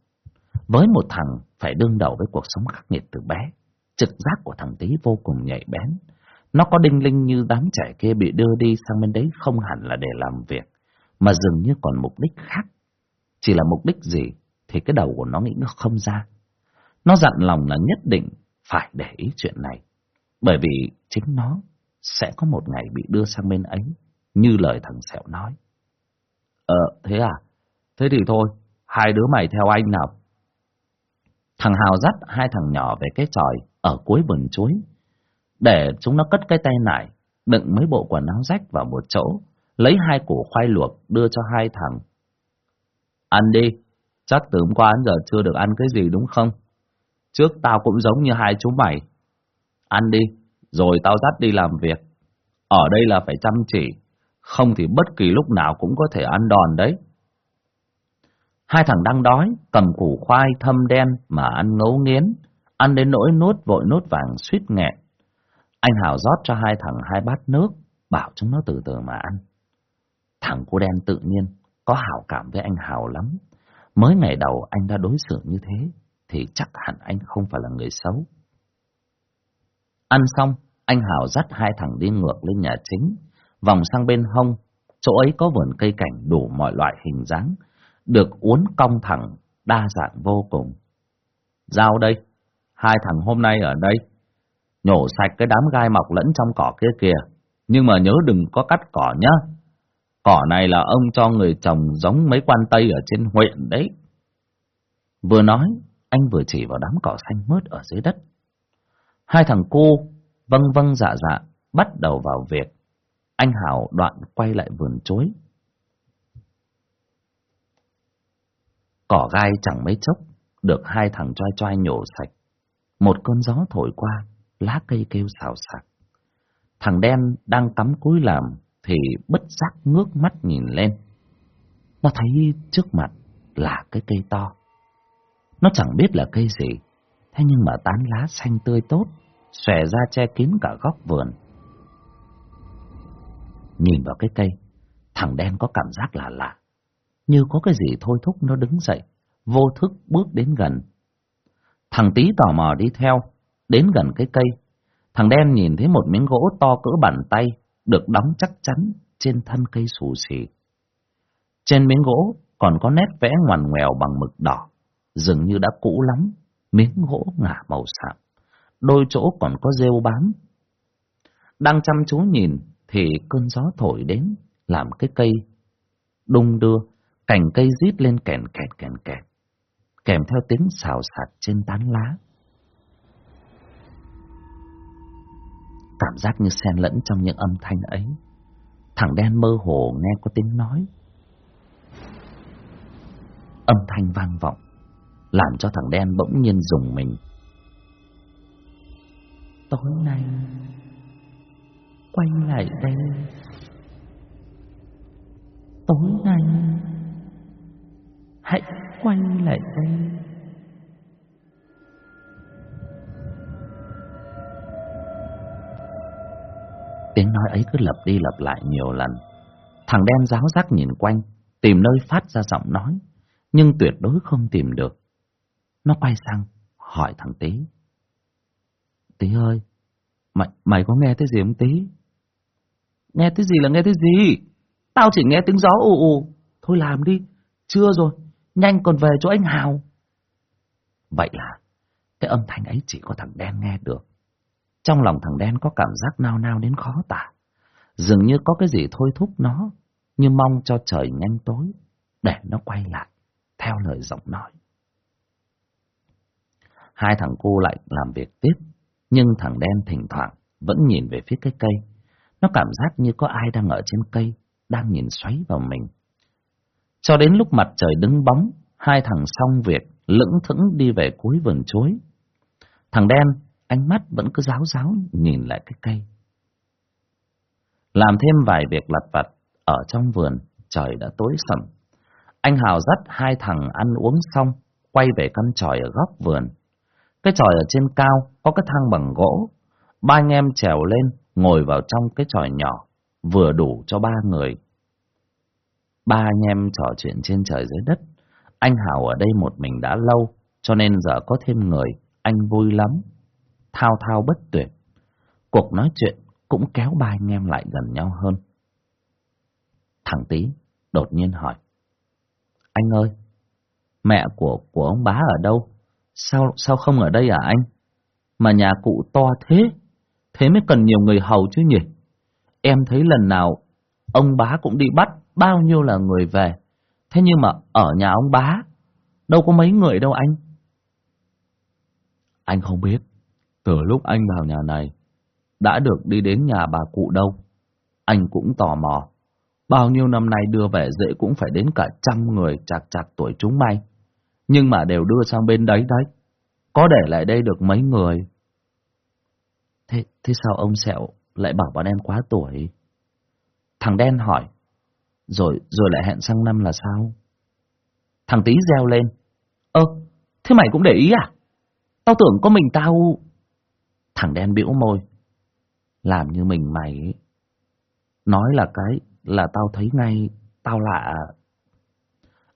Với một thằng phải đương đầu với cuộc sống khắc nghiệt từ bé, trực giác của thằng tí vô cùng nhạy bén. Nó có đinh linh như đám trẻ kia bị đưa đi sang bên đấy không hẳn là để làm việc, mà dường như còn mục đích khác. Chỉ là mục đích gì thì cái đầu của nó nghĩ nó không ra. Nó dặn lòng là nhất định phải để ý chuyện này, bởi vì chính nó sẽ có một ngày bị đưa sang bên ấy, như lời thằng Sẹo nói. Ờ, thế à? Thế thì thôi, hai đứa mày theo anh nào. Thằng Hào dắt hai thằng nhỏ về cái tròi ở cuối vườn chuối, để chúng nó cất cái tay nải, đựng mấy bộ quần áo rách vào một chỗ, lấy hai củ khoai luộc đưa cho hai thằng. Ăn đi, chắc từ hôm qua đến giờ chưa được ăn cái gì đúng không? Trước tao cũng giống như hai chú mày. Ăn đi, rồi tao dắt đi làm việc. Ở đây là phải chăm chỉ, không thì bất kỳ lúc nào cũng có thể ăn đòn đấy. Hai thằng đang đói, cầm củ khoai thâm đen mà ăn ngấu nghiến, ăn đến nỗi nuốt vội nuốt vàng suýt nghẹn. Anh Hào rót cho hai thằng hai bát nước, bảo chúng nó từ từ mà ăn. Thằng cô đen tự nhiên có hảo cảm với anh Hào lắm. Mới ngày đầu anh đã đối xử như thế, thì chắc hẳn anh không phải là người xấu. Ăn xong, anh Hào dắt hai thằng đi ngược lên nhà chính, vòng sang bên hông, chỗ ấy có vườn cây cảnh đủ mọi loại hình dáng, được uốn cong thẳng, đa dạng vô cùng. Giao đây, hai thằng hôm nay ở đây, nhổ sạch cái đám gai mọc lẫn trong cỏ kia kìa, nhưng mà nhớ đừng có cắt cỏ nhá. Cỏ này là ông cho người trồng giống mấy quan tây ở trên huyện đấy. Vừa nói, anh vừa chỉ vào đám cỏ xanh mướt ở dưới đất. Hai thằng cô vâng vâng dạ dạ bắt đầu vào việc. Anh Hảo đoạn quay lại vườn chối. Cỏ gai chẳng mấy chốc, được hai thằng choai choai nhổ sạch. Một cơn gió thổi qua, lá cây kêu xào xạc. Thằng đen đang cắm cúi làm thì bất giác ngước mắt nhìn lên. Nó thấy trước mặt là cái cây to. Nó chẳng biết là cây gì, thế nhưng mà tán lá xanh tươi tốt, xòe ra che kín cả góc vườn. Nhìn vào cái cây, thằng đen có cảm giác lạ lạ, như có cái gì thôi thúc nó đứng dậy, vô thức bước đến gần. Thằng tí tò mò đi theo, đến gần cái cây. Thằng đen nhìn thấy một miếng gỗ to cỡ bàn tay, được đóng chắc chắn trên thân cây xù xì. Trên miếng gỗ còn có nét vẽ ngoằn ngoèo bằng mực đỏ, dường như đã cũ lắm, miếng gỗ ngả màu sạm, đôi chỗ còn có rêu bám. Đang chăm chú nhìn thì cơn gió thổi đến, làm cái cây đung đưa, cành cây rít lên kèn kẹt kèn kẹt, kèm theo tiếng xào xạc trên tán lá. Cảm giác như xen lẫn trong những âm thanh ấy. Thằng đen mơ hồ nghe có tiếng nói. Âm thanh vang vọng, làm cho thằng đen bỗng nhiên dùng mình. Tối nay, quay lại đây. Tối nay, hãy quay lại đây. Tiếng nói ấy cứ lặp đi lặp lại nhiều lần. Thằng đen giáo giác nhìn quanh, tìm nơi phát ra giọng nói, nhưng tuyệt đối không tìm được. Nó quay sang, hỏi thằng Tý. Tý ơi, mày, mày có nghe thấy gì không Tý? Nghe thấy gì là nghe thấy gì? Tao chỉ nghe tiếng gió ù ù. Thôi làm đi, chưa rồi, nhanh còn về chỗ anh Hào. Vậy là cái âm thanh ấy chỉ có thằng đen nghe được. Trong lòng thằng đen có cảm giác nao nao đến khó tả. Dường như có cái gì thôi thúc nó, như mong cho trời nhanh tối, để nó quay lại, theo lời giọng nói. Hai thằng cô lại làm việc tiếp, nhưng thằng đen thỉnh thoảng vẫn nhìn về phía cái cây. Nó cảm giác như có ai đang ở trên cây, đang nhìn xoáy vào mình. Cho đến lúc mặt trời đứng bóng, hai thằng xong việc, lững thững đi về cuối vườn chuối. Thằng đen ánh mắt vẫn cứ ráo ráo nhìn lại cái cây. Làm thêm vài việc lặt vặt ở trong vườn, trời đã tối sầm. Anh Hào dắt hai thằng ăn uống xong, quay về căn tròi ở góc vườn. Cái tròi ở trên cao có cái thang bằng gỗ. Ba anh em trèo lên, ngồi vào trong cái tròi nhỏ, vừa đủ cho ba người. Ba anh em trò chuyện trên trời dưới đất. Anh Hào ở đây một mình đã lâu, cho nên giờ có thêm người, anh vui lắm. Thao thao bất tuyệt. Cuộc nói chuyện cũng kéo ba anh em lại gần nhau hơn. Thằng Tý đột nhiên hỏi. Anh ơi, mẹ của của ông bá ở đâu? Sao sao không ở đây à anh? Mà nhà cụ to thế, thế mới cần nhiều người hầu chứ nhỉ? Em thấy lần nào ông bá cũng đi bắt bao nhiêu là người về. Thế nhưng mà ở nhà ông bá, đâu có mấy người đâu anh. Anh không biết, từ lúc anh vào nhà này, đã được đi đến nhà bà cụ đâu. Anh cũng tò mò, bao nhiêu năm nay đưa về dễ cũng phải đến cả trăm người chạc chạc tuổi chúng may. Nhưng mà đều đưa sang bên đấy đấy, có để lại đây được mấy người. Thế, thế sao ông Sẹo lại bảo bọn em quá tuổi? Thằng đen hỏi, rồi rồi lại hẹn sang năm là sao? Thằng tí reo lên, ơ, thế mày cũng để ý à? Tao tưởng có mình tao... Thằng đen bĩu môi, làm như mình mày Nói là cái là tao thấy ngay Tao lạ.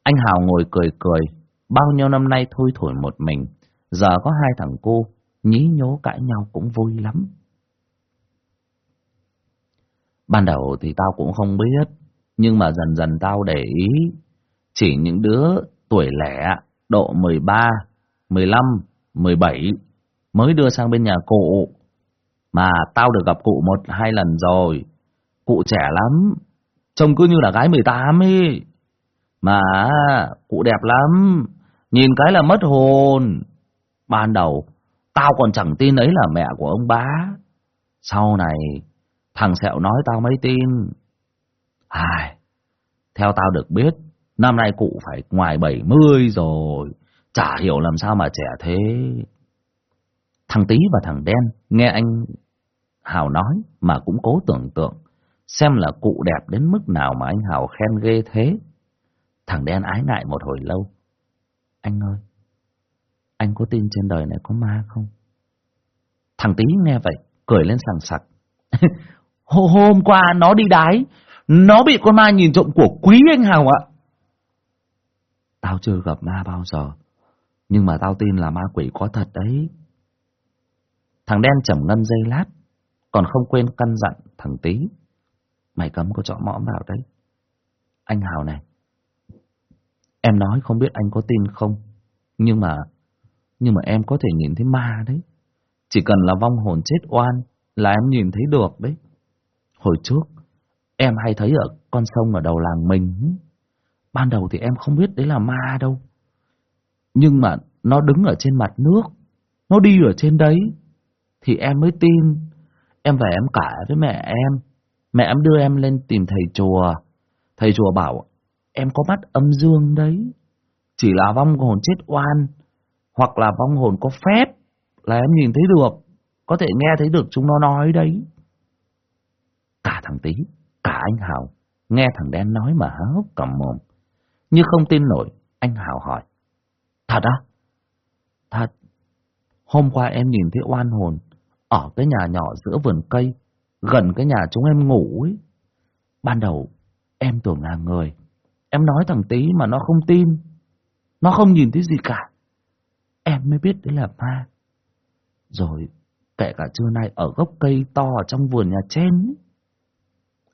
Anh Hào ngồi cười cười Bao nhiêu năm nay thôi thổi một mình Giờ có hai thằng cô Nhí nhố cãi nhau cũng vui lắm. Ban đầu thì tao cũng không biết Nhưng mà dần dần tao để ý Chỉ những đứa tuổi lẻ Độ 13, 15, 17 Mới đưa sang bên nhà cụ mà tao được gặp cụ một hai lần rồi. Cụ trẻ lắm. Trông cứ như là gái 18 ấy. Mà cụ đẹp lắm. Nhìn cái là mất hồn. Ban đầu, tao còn chẳng tin ấy là mẹ của ông bá. Sau này, thằng Sẹo nói tao mới tin. Ai, theo tao được biết, năm nay cụ phải ngoài 70 rồi. Chả hiểu làm sao mà trẻ thế. Thằng Tý và thằng Đen nghe anh Hào nói mà cũng cố tưởng tượng, xem là cụ đẹp đến mức nào mà anh Hào khen ghê thế. Thằng đen ái ngại một hồi lâu. Anh ơi, anh có tin trên đời này có ma không? Thằng Tý nghe vậy, cười lên sằng sặc. Hôm qua nó đi đái, nó bị con ma nhìn trộm của quý anh Hào ạ. Tao chưa gặp ma bao giờ, nhưng mà tao tin là ma quỷ có thật đấy. Thằng đen trầm ngâm dây lát, còn không quên căn dặn thằng tí. Mày cấm có chọ mõm vào đấy. Anh Hào này. Em nói không biết anh có tin không. Nhưng mà, nhưng mà em có thể nhìn thấy ma đấy. Chỉ cần là vong hồn chết oan là em nhìn thấy được đấy. Hồi trước, em hay thấy ở con sông ở đầu làng mình. Ban đầu thì em không biết đấy là ma đâu. Nhưng mà nó đứng ở trên mặt nước, nó đi ở trên đấy, thì em mới tin Em về em cả với mẹ em. Mẹ em đưa em lên tìm thầy chùa. Thầy chùa bảo em có mắt âm dương đấy. Chỉ là vong hồn chết oan. Hoặc là vong hồn có phép là em nhìn thấy được. Có thể nghe thấy được chúng nó nói đấy. Cả thằng Tí, cả anh Hào, nghe thằng đen nói mà há hốc cầm mồm. Như không tin nổi, anh Hào hỏi. Thật á? Thật. Hôm qua em nhìn thấy oan hồn, ở cái nhà nhỏ giữa vườn cây, gần cái nhà chúng em ngủ ấy. Ban đầu, em tưởng là người. Em nói thằng tí mà nó không tin. Nó không nhìn thấy gì cả. Em mới biết đấy là ma. Rồi, kể cả trưa nay ở gốc cây to ở trong vườn nhà trên ấy.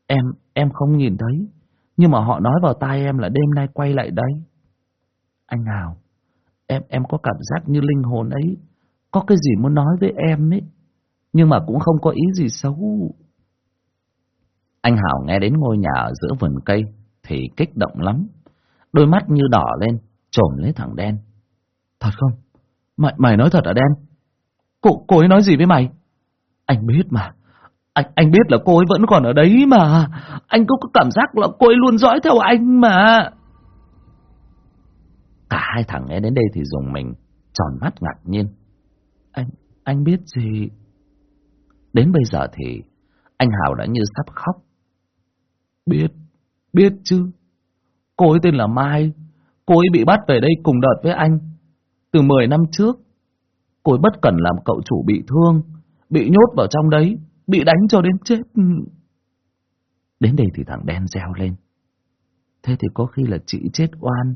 Em, em không nhìn thấy. Nhưng mà họ nói vào tai em là đêm nay quay lại đây. Anh nào, em em có cảm giác như linh hồn ấy có cái gì muốn nói với em ấy nhưng mà cũng không có ý gì xấu. Anh Hảo nghe đến ngôi nhà ở giữa vườn cây thì kích động lắm. Đôi mắt như đỏ lên, trồm lấy thằng đen. Thật không? Mày, mày nói thật à đen? Cô, cô ấy nói gì với mày? Anh biết mà. Anh, anh biết là cô ấy vẫn còn ở đấy mà. Anh có cảm giác là cô ấy luôn dõi theo anh mà. Cả hai thằng nghe đến đây thì dùng mình, tròn mắt ngạc nhiên. Anh, anh biết gì? Đến bây giờ thì anh Hào đã như sắp khóc. Biết, biết chứ. Cô ấy tên là Mai. Cô ấy bị bắt về đây cùng đợt với anh. Từ 10 năm trước. Cô ấy bất cẩn làm cậu chủ bị thương. Bị nhốt vào trong đấy. Bị đánh cho đến chết. Đến đây thì thằng đen reo lên. Thế thì có khi là chị chết oan.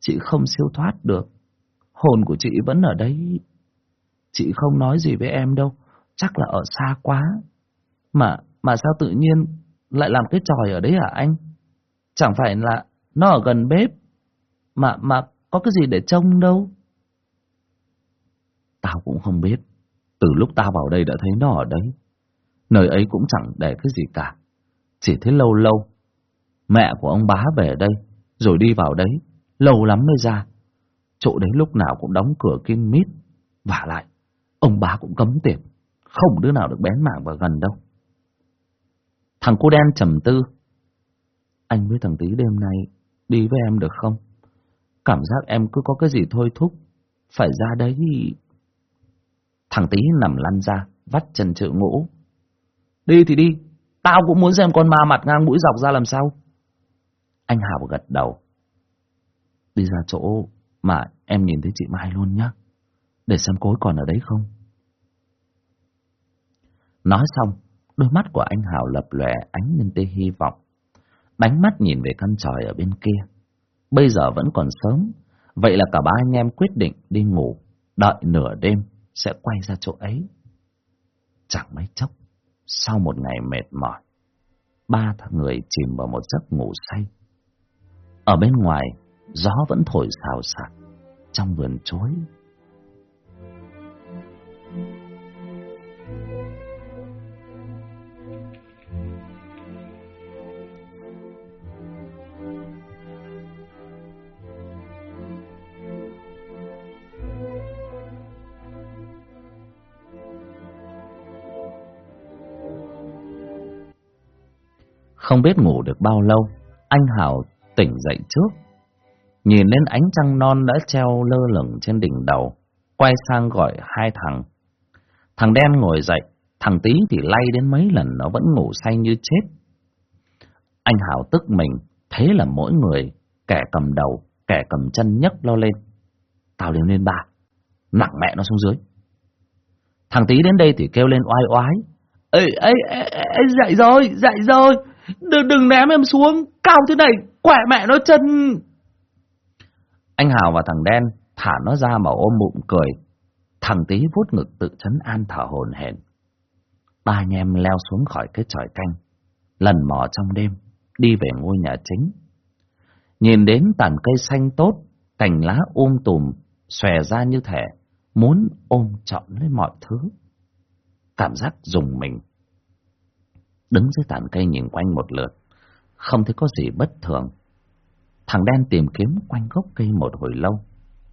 Chị không siêu thoát được. Hồn của chị vẫn ở đấy. Chị không nói gì với em đâu. Chắc là ở xa quá. Mà, mà sao tự nhiên lại làm cái tròi ở đấy hả anh? Chẳng phải là nó ở gần bếp. Mà, mà có cái gì để trông đâu. Tao cũng không biết. Từ lúc tao vào đây đã thấy nó ở đấy. Nơi ấy cũng chẳng để cái gì cả. Chỉ thấy lâu lâu. Mẹ của ông bá về đây. Rồi đi vào đấy. Lâu lắm mới ra. Chỗ đấy lúc nào cũng đóng cửa kinh mít. Và lại, ông bá cũng cấm tiệm. Không đứa nào được bén mảng vào gần đâu. Thằng cô đen trầm tư. Anh với thằng tí đêm nay đi với em được không? Cảm giác em cứ có cái gì thôi thúc. Phải ra đấy. Thằng tí nằm lăn ra, vắt chân trự ngũ. Đi thì đi, tao cũng muốn xem con ma mặt ngang mũi dọc ra làm sao. Anh Hảo gật đầu. Đi ra chỗ mà em nhìn thấy chị Mai luôn nhá. Để xem cối còn ở đấy không. Nói xong, đôi mắt của anh Hảo lập lòe ánh lên tia hy vọng. Đánh mắt nhìn về căn tròi ở bên kia. Bây giờ vẫn còn sớm, vậy là cả ba anh em quyết định đi ngủ, đợi nửa đêm sẽ quay ra chỗ ấy. Chẳng mấy chốc, sau một ngày mệt mỏi, ba thằng người chìm vào một giấc ngủ say. Ở bên ngoài, gió vẫn thổi xào xạc trong vườn chuối. Không biết ngủ được bao lâu, anh Hảo tỉnh dậy trước. Nhìn lên ánh trăng non đã treo lơ lửng trên đỉnh đầu, quay sang gọi hai thằng. Thằng đen ngồi dậy, thằng tí thì lay đến mấy lần nó vẫn ngủ say như chết. Anh Hảo tức mình, thế là mỗi người, kẻ cầm đầu, kẻ cầm chân nhấc lo lên. Tao lên lên ba, nặng mẹ nó xuống dưới. Thằng tí đến đây thì kêu lên oai oái. Ê, ê, ê, ê dậy rồi, dậy rồi. Đừng, đừng ném em xuống, cao thế này, quẹ mẹ nó chân. Anh Hào và thằng đen thả nó ra mà ôm bụng cười. Thằng tí vuốt ngực tự chấn an thở hồn hển. Ba anh em leo xuống khỏi cái tròi canh, lần mò trong đêm, đi về ngôi nhà chính. Nhìn đến tàn cây xanh tốt, cành lá um tùm, xòe ra như thể muốn ôm trọn lấy mọi thứ. Cảm giác dùng mình đứng dưới tàn cây nhìn quanh một lượt, không thấy có gì bất thường. Thằng đen tìm kiếm quanh gốc cây một hồi lâu,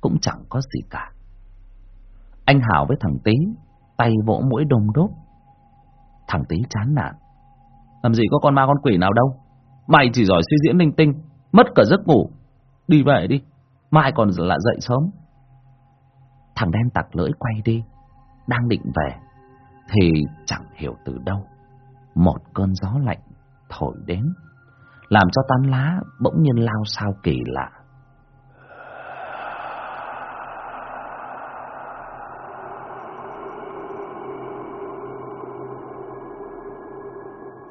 cũng chẳng có gì cả. Anh Hảo với thằng Tý, tay vỗ mũi đôm đốt. Thằng Tý chán nản. Làm gì có con ma con quỷ nào đâu. Mày chỉ giỏi suy diễn linh tinh, mất cả giấc ngủ. Đi về đi, mai còn lại dậy sớm. Thằng đen tặc lưỡi quay đi, đang định về, thì chẳng hiểu từ đâu một cơn gió lạnh thổi đến, làm cho tán lá bỗng nhiên lao sao kỳ lạ.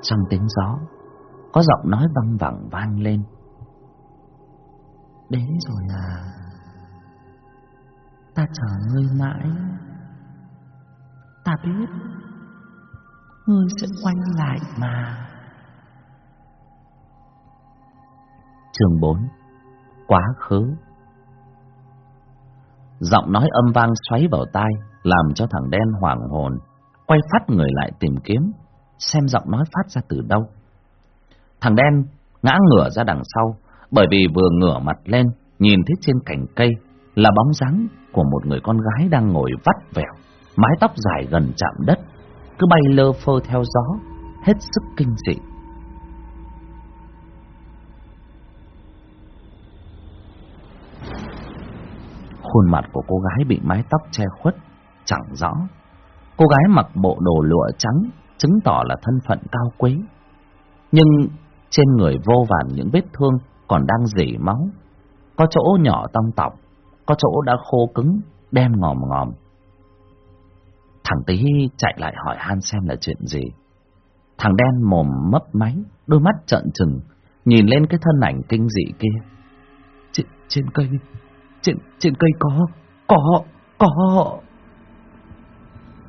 Trong tiếng gió, có giọng nói văng vẳng vang lên. Đến rồi à, ta chờ ngươi mãi, ta biết ngươi sẽ quay lại mà. Chương 4 Quá khứ Giọng nói âm vang xoáy vào tai, làm cho thằng đen hoảng hồn, quay phát người lại tìm kiếm, xem giọng nói phát ra từ đâu. Thằng đen ngã ngửa ra đằng sau, bởi vì vừa ngửa mặt lên, nhìn thấy trên cành cây là bóng dáng của một người con gái đang ngồi vắt vẻo, mái tóc dài gần chạm đất, cứ bay lơ phơ theo gió, hết sức kinh dị. Khuôn mặt của cô gái bị mái tóc che khuất, chẳng rõ. Cô gái mặc bộ đồ lụa trắng, chứng tỏ là thân phận cao quý. Nhưng trên người vô vàn những vết thương còn đang rỉ máu. Có chỗ nhỏ tông tọc, có chỗ đã khô cứng, đen ngòm ngòm. Thằng tí chạy lại hỏi Han xem là chuyện gì. Thằng đen mồm mấp máy, đôi mắt trợn trừng, nhìn lên cái thân ảnh kinh dị kia. Trên, trên cây, trên, trên cây có, có, có.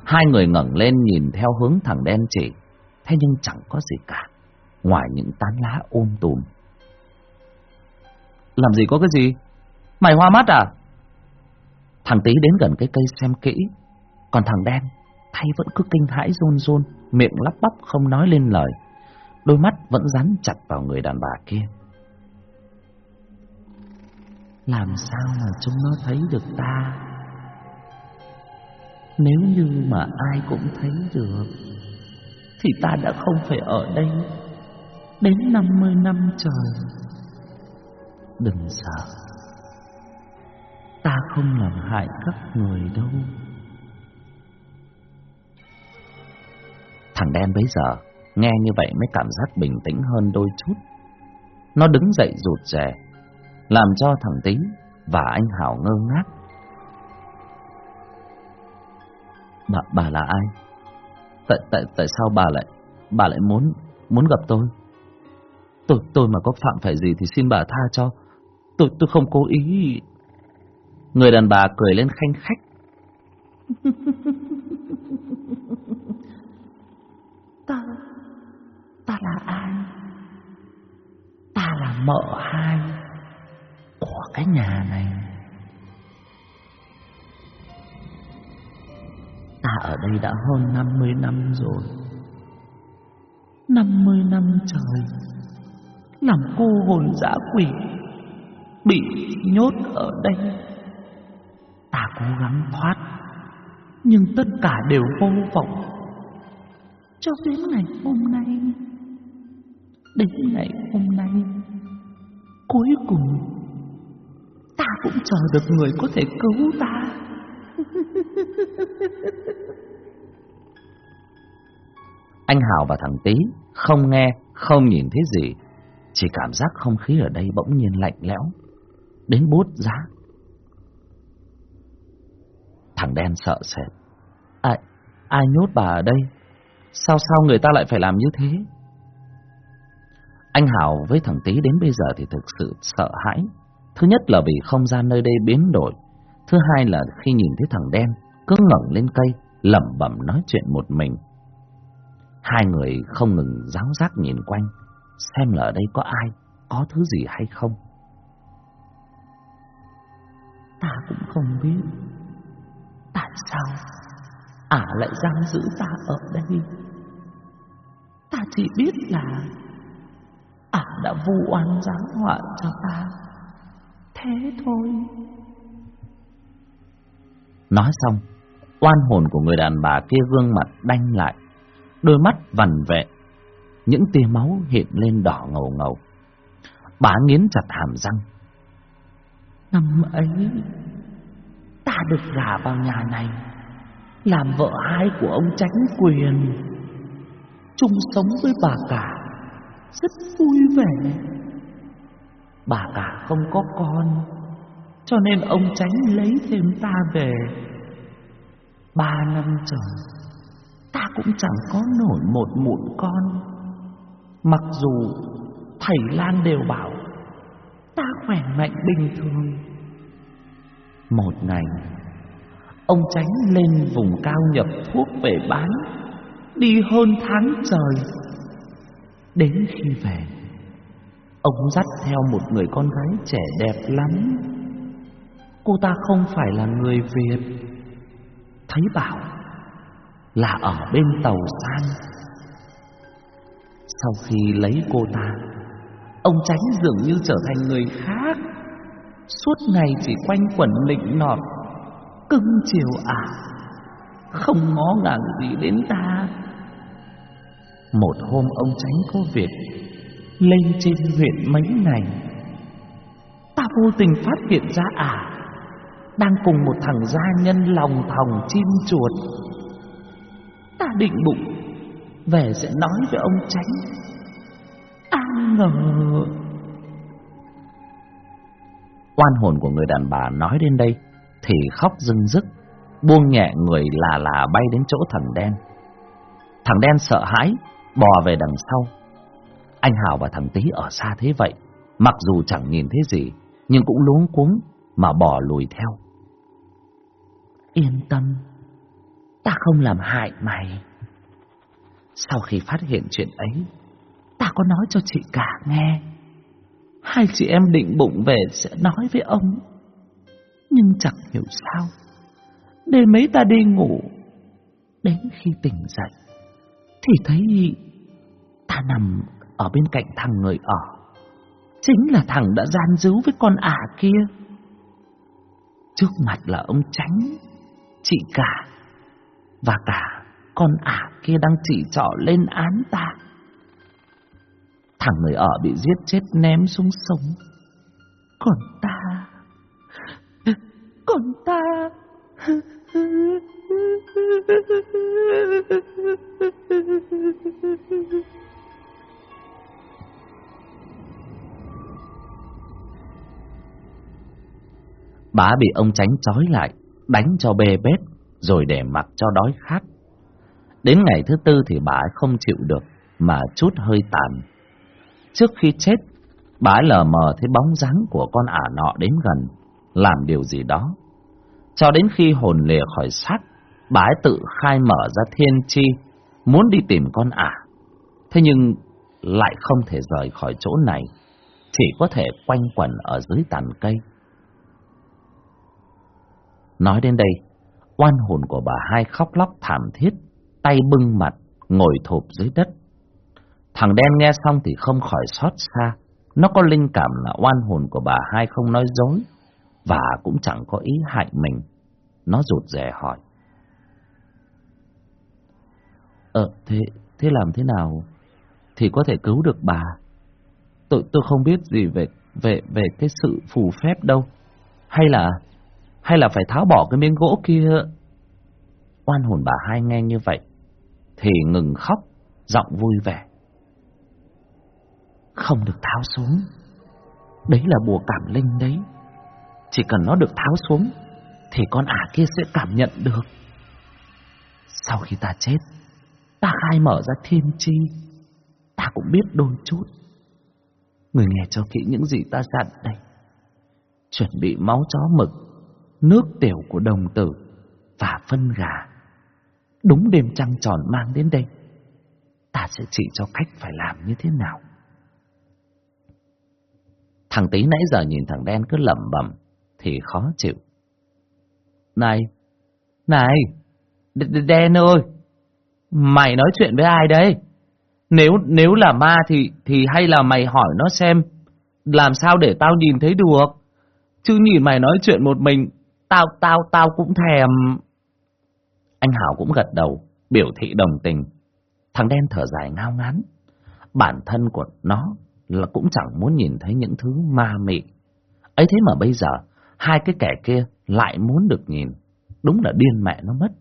Hai người ngẩng lên nhìn theo hướng thằng đen chỉ, thế nhưng chẳng có gì cả, ngoài những tán lá ôm tùm. Làm gì có cái gì? Mày hoa mắt à? Thằng tí đến gần cái cây xem kỹ, còn thằng đen thay vẫn cứ kinh hãi run run, miệng lắp bắp không nói lên lời, đôi mắt vẫn dán chặt vào người đàn bà kia. Làm sao mà chúng nó thấy được ta? Nếu như mà ai cũng thấy được Thì ta đã không phải ở đây Đến 50 năm trời Đừng sợ Ta không làm hại các người đâu Thằng đen bấy giờ Nghe như vậy mới cảm giác bình tĩnh hơn đôi chút Nó đứng dậy rụt rè Làm cho thằng Tí Và anh Hảo ngơ ngác Bà, bà là ai? Tại, tại, tại sao bà lại bà lại muốn muốn gặp tôi? Tôi tôi mà có phạm phải gì thì xin bà tha cho. Tôi tôi không cố ý. Người đàn bà cười lên khanh khách. ta ta là ai? Ta là mợ hai của cái nhà này. Ta ở đây đã hơn 50 năm rồi 50 năm trời, Làm cô hồn dã quỷ Bị nhốt ở đây Ta cố gắng thoát, Nhưng tất cả đều vô vọng cho đến ngày hôm nay Đến ngày hôm nay Cuối cùng Ta cũng chờ được người có thể cứu ta Anh Hào và thằng Tý không nghe, không nhìn thấy gì, chỉ cảm giác không khí ở đây bỗng nhiên lạnh lẽo, đến bút giá. Thằng đen sợ sệt. Ai, ai nhốt bà ở đây? Sao sao người ta lại phải làm như thế? Anh Hảo với thằng Tý đến bây giờ thì thực sự sợ hãi. Thứ nhất là vì không gian nơi đây biến đổi. Thứ hai là khi nhìn thấy thằng đen cứ ngẩng lên cây, lẩm bẩm nói chuyện một mình. Hai người không ngừng giáo giác nhìn quanh, xem là ở đây có ai, có thứ gì hay không. Ta cũng không biết tại sao ả lại giam giữ ta ở đây. Ta chỉ biết là ả đã vu oan giáng họa cho ta. Thế thôi. Nói xong, oan hồn của người đàn bà kia gương mặt đanh lại, đôi mắt vằn vẹ, những tia máu hiện lên đỏ ngầu ngầu. Bà nghiến chặt hàm răng. Năm ấy, ta được gả vào nhà này, làm vợ hai của ông tránh quyền, chung sống với bà cả, rất vui vẻ. Bà cả không có con, cho nên ông tránh lấy thêm ta về. Ba năm trời, ta cũng chẳng có nổi một mụn con. Mặc dù thầy Lan đều bảo ta khỏe mạnh bình thường. Một ngày, ông tránh lên vùng cao nhập thuốc về bán, đi hơn tháng trời. Đến khi về, ông dắt theo một người con gái trẻ đẹp lắm. Cô ta không phải là người Việt. Thấy bảo là ở bên tàu san. Sau khi lấy cô ta, ông tránh dường như trở thành người khác. Suốt ngày chỉ quanh quẩn nịnh nọt, cưng chiều ả, không ngó ngàng gì đến ta. Một hôm ông tránh có việc lên trên huyện mấy ngày, ta vô tình phát hiện ra ả đang cùng một thằng gia nhân lòng thòng chim chuột. Ta định bụng Về sẽ nói với ông tránh. Ai ngờ. Oan hồn của người đàn bà nói đến đây thì khóc rưng rức, buông nhẹ người là là bay đến chỗ thằng đen. Thằng đen sợ hãi, bò về đằng sau. Anh Hào và thằng Tý ở xa thế vậy, mặc dù chẳng nhìn thấy gì, nhưng cũng luống cuống mà bò lùi theo. Yên tâm, ta không làm hại mày. Sau khi phát hiện chuyện ấy, ta có nói cho chị cả nghe. Hai chị em định bụng về sẽ nói với ông. Nhưng chẳng hiểu sao. Đêm mấy ta đi ngủ. Đến khi tỉnh dậy, thì thấy ta nằm ở bên cạnh thằng người ở. Chính là thằng đã gian díu với con ả kia. Trước mặt là ông Tránh, chị cả, và cả con ả kia đang chỉ trỏ lên án ta. Thằng người ở bị giết chết ném xuống sông. Còn ta... Bá bị ông tránh trói lại, đánh cho bê bết, rồi để mặc cho đói khát. Đến ngày thứ tư thì bà không chịu được, mà chút hơi tàn. Trước khi chết, bà lờ mờ thấy bóng dáng của con ả nọ đến gần, làm điều gì đó. Cho đến khi hồn lìa khỏi xác, bà tự khai mở ra thiên chi, muốn đi tìm con ả. Thế nhưng lại không thể rời khỏi chỗ này, chỉ có thể quanh quẩn ở dưới tàn cây. Nói đến đây, oan hồn của bà hai khóc lóc thảm thiết, tay bưng mặt, ngồi thụp dưới đất. Thằng đen nghe xong thì không khỏi xót xa. Nó có linh cảm là oan hồn của bà hai không nói dối, và cũng chẳng có ý hại mình. Nó rụt rè hỏi. Ờ, thế, thế làm thế nào thì có thể cứu được bà? Tôi, tôi không biết gì về, về, về cái sự phù phép đâu. Hay là hay là phải tháo bỏ cái miếng gỗ kia? Oan hồn bà hai nghe như vậy, thì ngừng khóc, giọng vui vẻ. Không được tháo xuống. Đấy là bùa cảm linh đấy. Chỉ cần nó được tháo xuống, thì con ả kia sẽ cảm nhận được. Sau khi ta chết, ta khai mở ra thiên chi, ta cũng biết đôi chút. Người nghe cho kỹ những gì ta dặn đây. Chuẩn bị máu chó mực nước tiểu của đồng tử và phân gà. Đúng đêm trăng tròn mang đến đây, ta sẽ chỉ cho cách phải làm như thế nào. Thằng tí nãy giờ nhìn thằng đen cứ lẩm bẩm thì khó chịu. Này, này, đen ơi, mày nói chuyện với ai đấy? Nếu nếu là ma thì thì hay là mày hỏi nó xem làm sao để tao nhìn thấy được. Chứ nhìn mày nói chuyện một mình Tao, tao, tao cũng thèm. Anh Hảo cũng gật đầu, biểu thị đồng tình. Thằng đen thở dài ngao ngán. Bản thân của nó là cũng chẳng muốn nhìn thấy những thứ ma mị. ấy thế mà bây giờ, hai cái kẻ kia lại muốn được nhìn. Đúng là điên mẹ nó mất.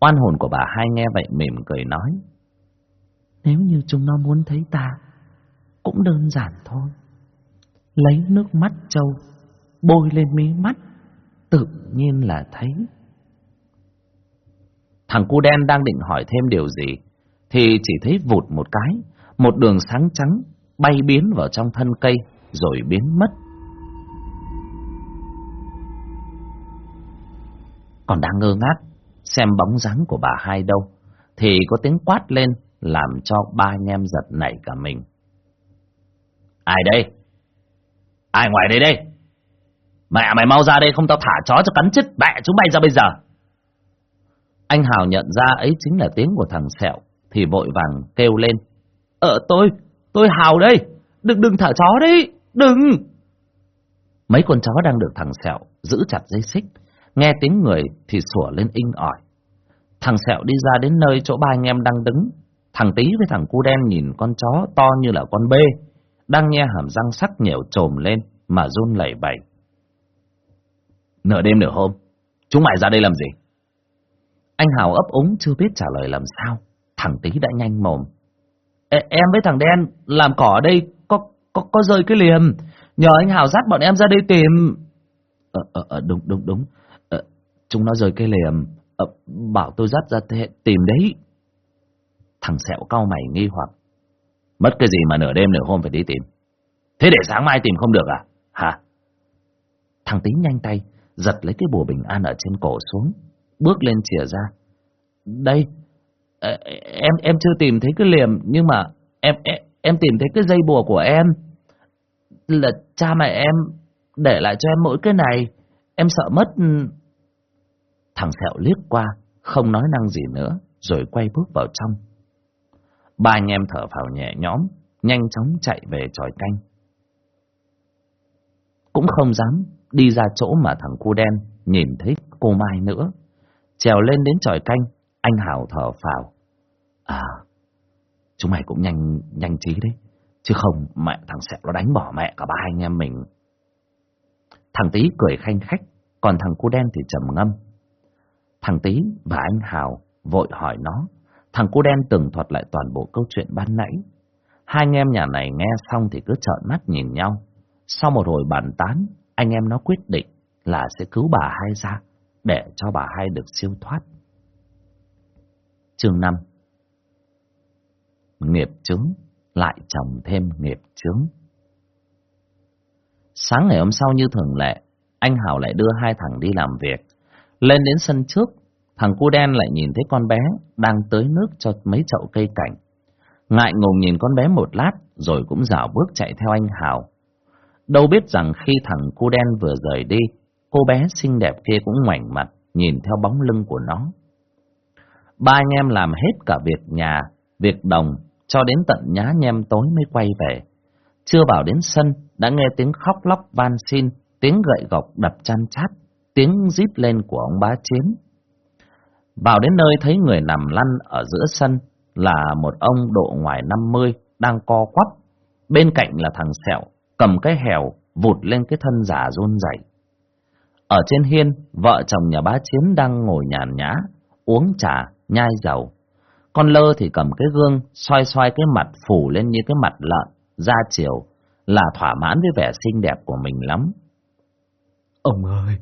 Oan hồn của bà hai nghe vậy mỉm cười nói. Nếu như chúng nó muốn thấy ta, cũng đơn giản thôi. Lấy nước mắt trâu, bôi lên mí mắt, tự nhiên là thấy. Thằng cu đen đang định hỏi thêm điều gì, thì chỉ thấy vụt một cái, một đường sáng trắng bay biến vào trong thân cây, rồi biến mất. Còn đang ngơ ngác, xem bóng dáng của bà hai đâu, thì có tiếng quát lên, làm cho ba anh em giật nảy cả mình. Ai đây? Ai ngoài đây đây? Mẹ mày mau ra đây không tao thả chó cho cắn chết mẹ chúng mày ra bây giờ. Anh Hào nhận ra ấy chính là tiếng của thằng Sẹo, thì vội vàng kêu lên. Ờ tôi, tôi Hào đây, đừng đừng thả chó đấy, đừng. Mấy con chó đang được thằng Sẹo giữ chặt dây xích, nghe tiếng người thì sủa lên inh ỏi. Thằng Sẹo đi ra đến nơi chỗ ba anh em đang đứng, thằng Tý với thằng cu đen nhìn con chó to như là con bê, đang nghe hàm răng sắc nhểu trồm lên mà run lẩy bẩy. Nửa đêm nửa hôm, chúng mày ra đây làm gì? Anh Hào ấp úng chưa biết trả lời làm sao. Thằng Tý đã nhanh mồm. Ê, em với thằng Đen làm cỏ ở đây có có có rơi cái liềm. Nhờ anh Hào dắt bọn em ra đây tìm. Ờ, ờ, ờ đúng, đúng, đúng. Chúng nó rời cây liềm. Bảo tôi dắt ra thế, tìm đấy. Thằng sẹo cau mày nghi hoặc. Mất cái gì mà nửa đêm nửa hôm phải đi tìm. Thế để sáng mai tìm không được à? Hả? Thằng Tính nhanh tay, giật lấy cái bùa bình an ở trên cổ xuống, bước lên chìa ra. Đây, em em chưa tìm thấy cái liềm, nhưng mà em em, em tìm thấy cái dây bùa của em. Là cha mẹ em để lại cho em mỗi cái này, em sợ mất... Thằng Sẹo liếc qua, không nói năng gì nữa, rồi quay bước vào trong. Ba anh em thở phào nhẹ nhõm, nhanh chóng chạy về tròi canh. Cũng không dám đi ra chỗ mà thằng cu đen nhìn thấy cô Mai nữa. Trèo lên đến tròi canh, anh Hào thở phào. À, chúng mày cũng nhanh nhanh trí đấy. Chứ không mẹ thằng Sẹo nó đánh bỏ mẹ cả ba anh em mình. Thằng Tý cười khanh khách, còn thằng cu đen thì trầm ngâm. Thằng Tý và anh Hào vội hỏi nó. Thằng cô đen từng thuật lại toàn bộ câu chuyện ban nãy. Hai anh em nhà này nghe xong thì cứ trợn mắt nhìn nhau. Sau một hồi bàn tán, anh em nó quyết định là sẽ cứu bà hai ra để cho bà hai được siêu thoát. Chương 5 Nghiệp chứng lại chồng thêm nghiệp chứng. Sáng ngày hôm sau như thường lệ, anh Hảo lại đưa hai thằng đi làm việc. Lên đến sân trước, thằng cu đen lại nhìn thấy con bé đang tới nước cho mấy chậu cây cảnh. Ngại ngùng nhìn con bé một lát, rồi cũng dạo bước chạy theo anh Hào. Đâu biết rằng khi thằng cu đen vừa rời đi, cô bé xinh đẹp kia cũng ngoảnh mặt, nhìn theo bóng lưng của nó. Ba anh em làm hết cả việc nhà, việc đồng, cho đến tận nhá nhem tối mới quay về. Chưa vào đến sân, đã nghe tiếng khóc lóc van xin, tiếng gậy gộc đập chăn chát, tiếng díp lên của ông bá chiến. Vào đến nơi thấy người nằm lăn ở giữa sân là một ông độ ngoài năm mươi đang co quắp. Bên cạnh là thằng Sẹo cầm cái hèo vụt lên cái thân giả run rẩy. Ở trên hiên, vợ chồng nhà bá Chiến đang ngồi nhàn nhã, uống trà, nhai dầu. Con lơ thì cầm cái gương, xoay xoay cái mặt phủ lên như cái mặt lợn, da chiều, là thỏa mãn với vẻ xinh đẹp của mình lắm. Ông ơi,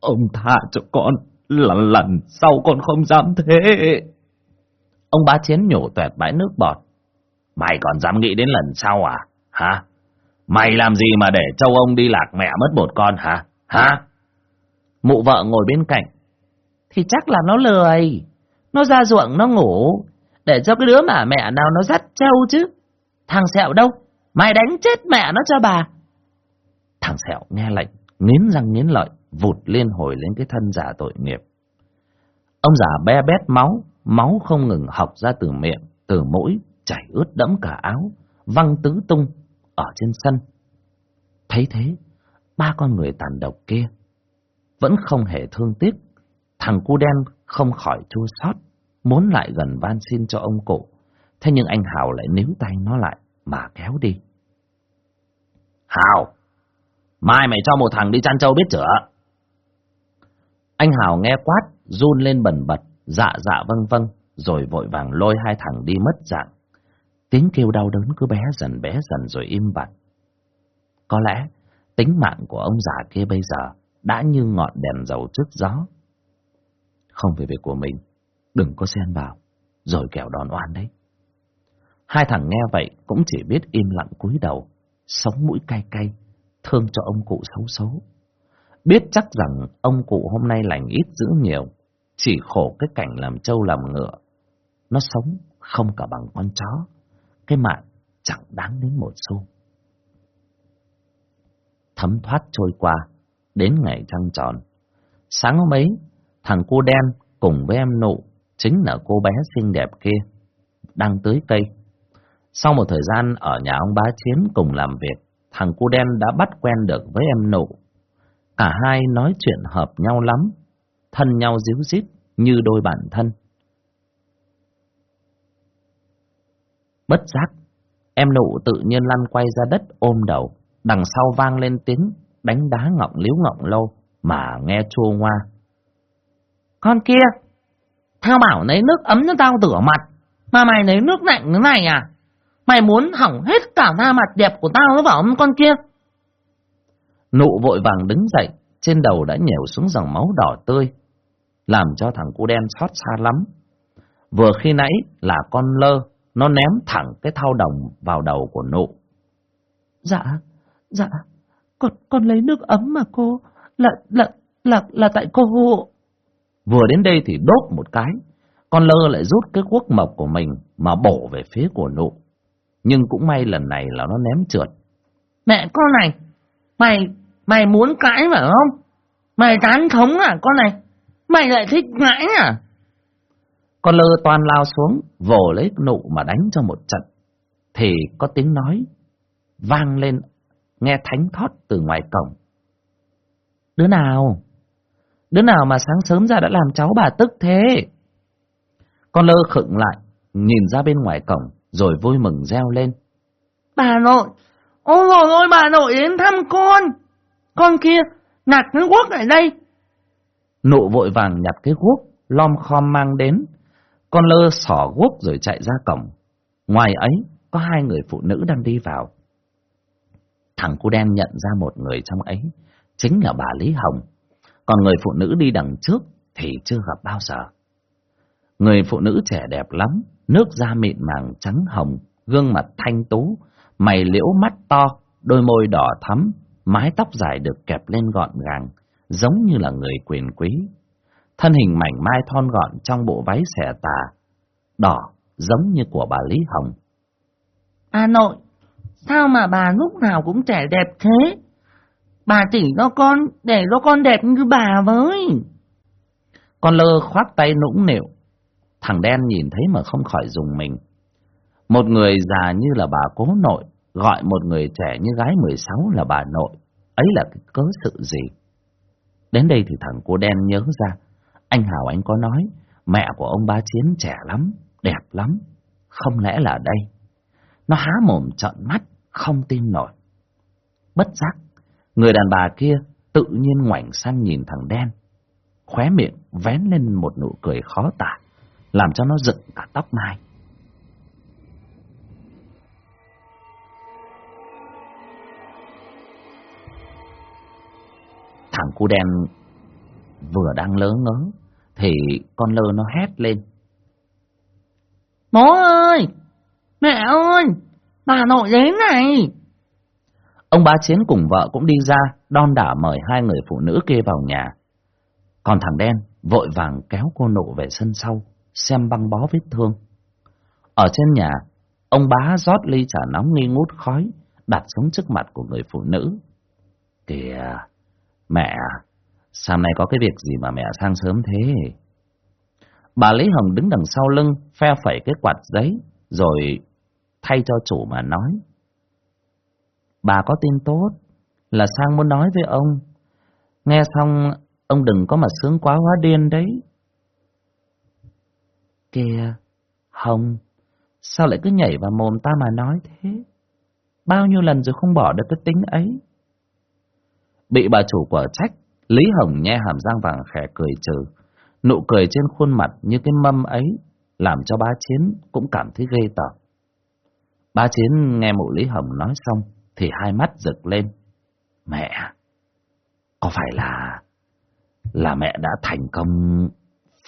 ông tha cho con, lần lần sau con không dám thế. Ông bá Chiến nhổ tuẹt bãi nước bọt. Mày còn dám nghĩ đến lần sau à? Hả? Mày làm gì mà để châu ông đi lạc mẹ mất một con hả? Hả? Mụ vợ ngồi bên cạnh. Thì chắc là nó lười. Nó ra ruộng nó ngủ. Để cho cái đứa mà mẹ nào nó dắt trâu chứ. Thằng sẹo đâu? Mày đánh chết mẹ nó cho bà. Thằng sẹo nghe lệnh, nghiến răng nghiến lợi, vụt liên hồi lên cái thân giả tội nghiệp. Ông già be bét máu, máu không ngừng học ra từ miệng, từ mũi, chảy ướt đẫm cả áo, văng tứ tung ở trên sân. Thấy thế, ba con người tàn độc kia vẫn không hề thương tiếc. Thằng cu đen không khỏi chua xót, muốn lại gần van xin cho ông cụ. Thế nhưng anh Hào lại níu tay nó lại mà kéo đi. Hào, mai mày cho một thằng đi chăn trâu biết chữa. Anh Hào nghe quát, run lên bần bật, dạ dạ vâng vâng, rồi vội vàng lôi hai thằng đi mất dạng. Tiếng kêu đau đớn cứ bé dần bé dần rồi im bặt. Có lẽ tính mạng của ông già kia bây giờ đã như ngọn đèn dầu trước gió. Không về việc của mình, đừng có xen vào, rồi kẻo đòn oan đấy. Hai thằng nghe vậy cũng chỉ biết im lặng cúi đầu, sống mũi cay cay, thương cho ông cụ xấu xấu. Biết chắc rằng ông cụ hôm nay lành ít dữ nhiều, chỉ khổ cái cảnh làm trâu làm ngựa. Nó sống không cả bằng con chó cái mạng chẳng đáng đến một xu. Thấm thoát trôi qua, đến ngày trăng tròn. Sáng hôm ấy, thằng cô đen cùng với em nụ, chính là cô bé xinh đẹp kia, đang tưới cây. Sau một thời gian ở nhà ông bá chiến cùng làm việc, thằng cô đen đã bắt quen được với em nụ. Cả hai nói chuyện hợp nhau lắm, thân nhau díu dít như đôi bạn thân. Bất giác, em nụ tự nhiên lăn quay ra đất ôm đầu, đằng sau vang lên tiếng đánh đá ngọng liếu ngọng lâu mà nghe chua ngoa. Con kia, tao bảo lấy nước ấm cho tao rửa mặt, mà mày lấy nước lạnh thế này à? Mày muốn hỏng hết cả da mặt đẹp của tao nó bảo con kia. Nụ vội vàng đứng dậy, trên đầu đã nhèo xuống dòng máu đỏ tươi, làm cho thằng cu đen xót xa lắm. Vừa khi nãy là con lơ, nó ném thẳng cái thao đồng vào đầu của nụ. Dạ, dạ, con, con lấy nước ấm mà cô, là, là, là, là tại cô. Vừa đến đây thì đốt một cái, con lơ lại rút cái quốc mộc của mình mà bổ về phía của nụ. Nhưng cũng may lần này là nó ném trượt. Mẹ con này, mày, mày muốn cãi phải không? Mày tán thống à con này? Mày lại thích ngãi à? Con lơ toan lao xuống, vồ lấy nụ mà đánh cho một trận. Thì có tiếng nói, vang lên, nghe thánh thót từ ngoài cổng. Đứa nào? Đứa nào mà sáng sớm ra đã làm cháu bà tức thế? Con lơ khựng lại, nhìn ra bên ngoài cổng, rồi vui mừng reo lên. Bà nội! Ôi rồi ôi bà nội đến thăm con! Con kia, nhặt cái quốc ở đây! Nụ vội vàng nhặt cái guốc, lom khom mang đến. Con lơ xỏ guốc rồi chạy ra cổng. Ngoài ấy, có hai người phụ nữ đang đi vào. Thằng cu đen nhận ra một người trong ấy, chính là bà Lý Hồng. Còn người phụ nữ đi đằng trước thì chưa gặp bao giờ. Người phụ nữ trẻ đẹp lắm, nước da mịn màng trắng hồng, gương mặt thanh tú, mày liễu mắt to, đôi môi đỏ thắm, mái tóc dài được kẹp lên gọn gàng, giống như là người quyền quý. Thân hình mảnh mai thon gọn trong bộ váy xẻ tà, đỏ giống như của bà Lý Hồng. À nội, sao mà bà lúc nào cũng trẻ đẹp thế? Bà chỉ cho con, để cho con đẹp như bà với. Con lơ khoát tay nũng nịu. Thằng đen nhìn thấy mà không khỏi dùng mình. Một người già như là bà cố nội, gọi một người trẻ như gái 16 là bà nội. Ấy là cái cớ sự gì? Đến đây thì thằng cô đen nhớ ra, anh Hào anh có nói, mẹ của ông ba Chiến trẻ lắm, đẹp lắm, không lẽ là đây? Nó há mồm trợn mắt, không tin nổi. Bất giác, người đàn bà kia tự nhiên ngoảnh sang nhìn thằng đen, khóe miệng vén lên một nụ cười khó tả, làm cho nó dựng cả tóc mai. Thằng cu đen vừa đang lớ ngớ, thì con lơ nó hét lên. Bố ơi! Mẹ ơi! Bà nội đến này! Ông bá chiến cùng vợ cũng đi ra, đon đả mời hai người phụ nữ kia vào nhà. Còn thằng đen vội vàng kéo cô nộ về sân sau, xem băng bó vết thương. Ở trên nhà, ông bá rót ly trà nóng nghi ngút khói, đặt xuống trước mặt của người phụ nữ. Kìa, Mẹ, sáng nay có cái việc gì mà mẹ sang sớm thế? Bà Lý Hồng đứng đằng sau lưng, phe phẩy cái quạt giấy, rồi thay cho chủ mà nói. Bà có tin tốt, là sang muốn nói với ông. Nghe xong, ông đừng có mà sướng quá hóa điên đấy. Kìa, Hồng, sao lại cứ nhảy vào mồm ta mà nói thế? Bao nhiêu lần rồi không bỏ được cái tính ấy? Bị bà chủ quả trách, Lý Hồng nhe hàm răng vàng khẽ cười trừ. Nụ cười trên khuôn mặt như cái mâm ấy, làm cho ba Chiến cũng cảm thấy ghê tởm. Ba Chiến nghe mụ Lý Hồng nói xong, thì hai mắt rực lên. Mẹ, có phải là... là mẹ đã thành công,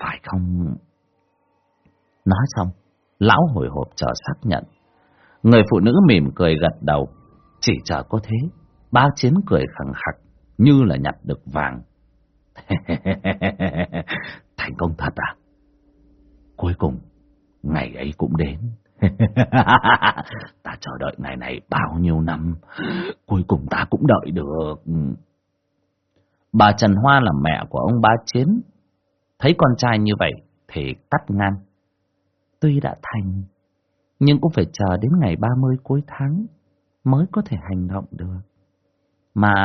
phải không? Nói xong, lão hồi hộp chờ xác nhận. Người phụ nữ mỉm cười gật đầu, chỉ chờ có thế. Ba Chiến cười khẳng khặc, như là nhặt được vàng. Thành công thật à? Cuối cùng, ngày ấy cũng đến. ta chờ đợi ngày này bao nhiêu năm, cuối cùng ta cũng đợi được. Bà Trần Hoa là mẹ của ông Ba Chiến, thấy con trai như vậy thì cắt ngang. Tuy đã thành, nhưng cũng phải chờ đến ngày 30 cuối tháng mới có thể hành động được. Mà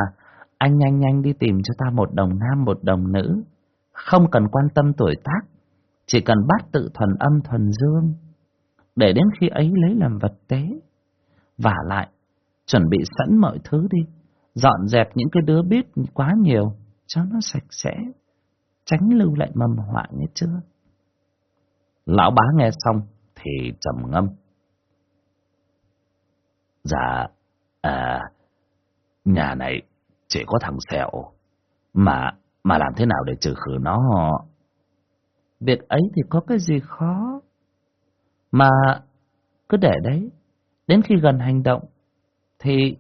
anh nhanh nhanh đi tìm cho ta một đồng nam một đồng nữ, không cần quan tâm tuổi tác, chỉ cần bắt tự thuần âm thuần dương, để đến khi ấy lấy làm vật tế. Và lại, chuẩn bị sẵn mọi thứ đi, dọn dẹp những cái đứa biết quá nhiều, cho nó sạch sẽ, tránh lưu lại mầm họa nhé chưa? Lão bá nghe xong thì trầm ngâm. Dạ, à, nhà này chỉ có thằng Sẹo. Mà, mà làm thế nào để trừ khử nó? Việc ấy thì có cái gì khó. Mà cứ để đấy, đến khi gần hành động, thì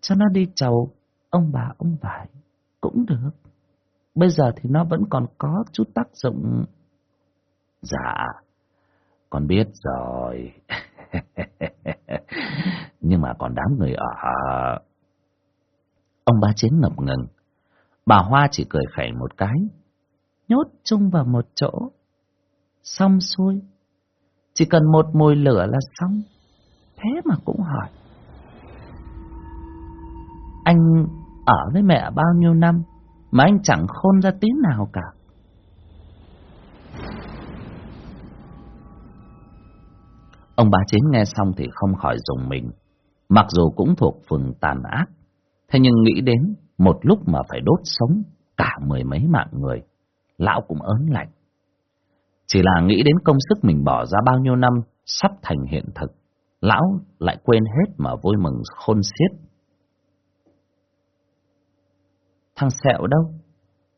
cho nó đi chầu ông bà ông vải cũng được. Bây giờ thì nó vẫn còn có chút tác dụng. Dạ, con biết rồi. Nhưng mà còn đám người ở... Ông ba chiến ngập ngừng. Bà Hoa chỉ cười khẩy một cái. Nhốt chung vào một chỗ. Xong xuôi. Chỉ cần một mùi lửa là xong. Thế mà cũng hỏi. Anh ở với mẹ bao nhiêu năm mà anh chẳng khôn ra tí nào cả. Ông bá chín nghe xong thì không khỏi dùng mình. Mặc dù cũng thuộc phường tàn ác, thế nhưng nghĩ đến một lúc mà phải đốt sống cả mười mấy mạng người, lão cũng ớn lạnh. Chỉ là nghĩ đến công sức mình bỏ ra bao nhiêu năm sắp thành hiện thực, lão lại quên hết mà vui mừng khôn xiết. Thằng Sẹo đâu?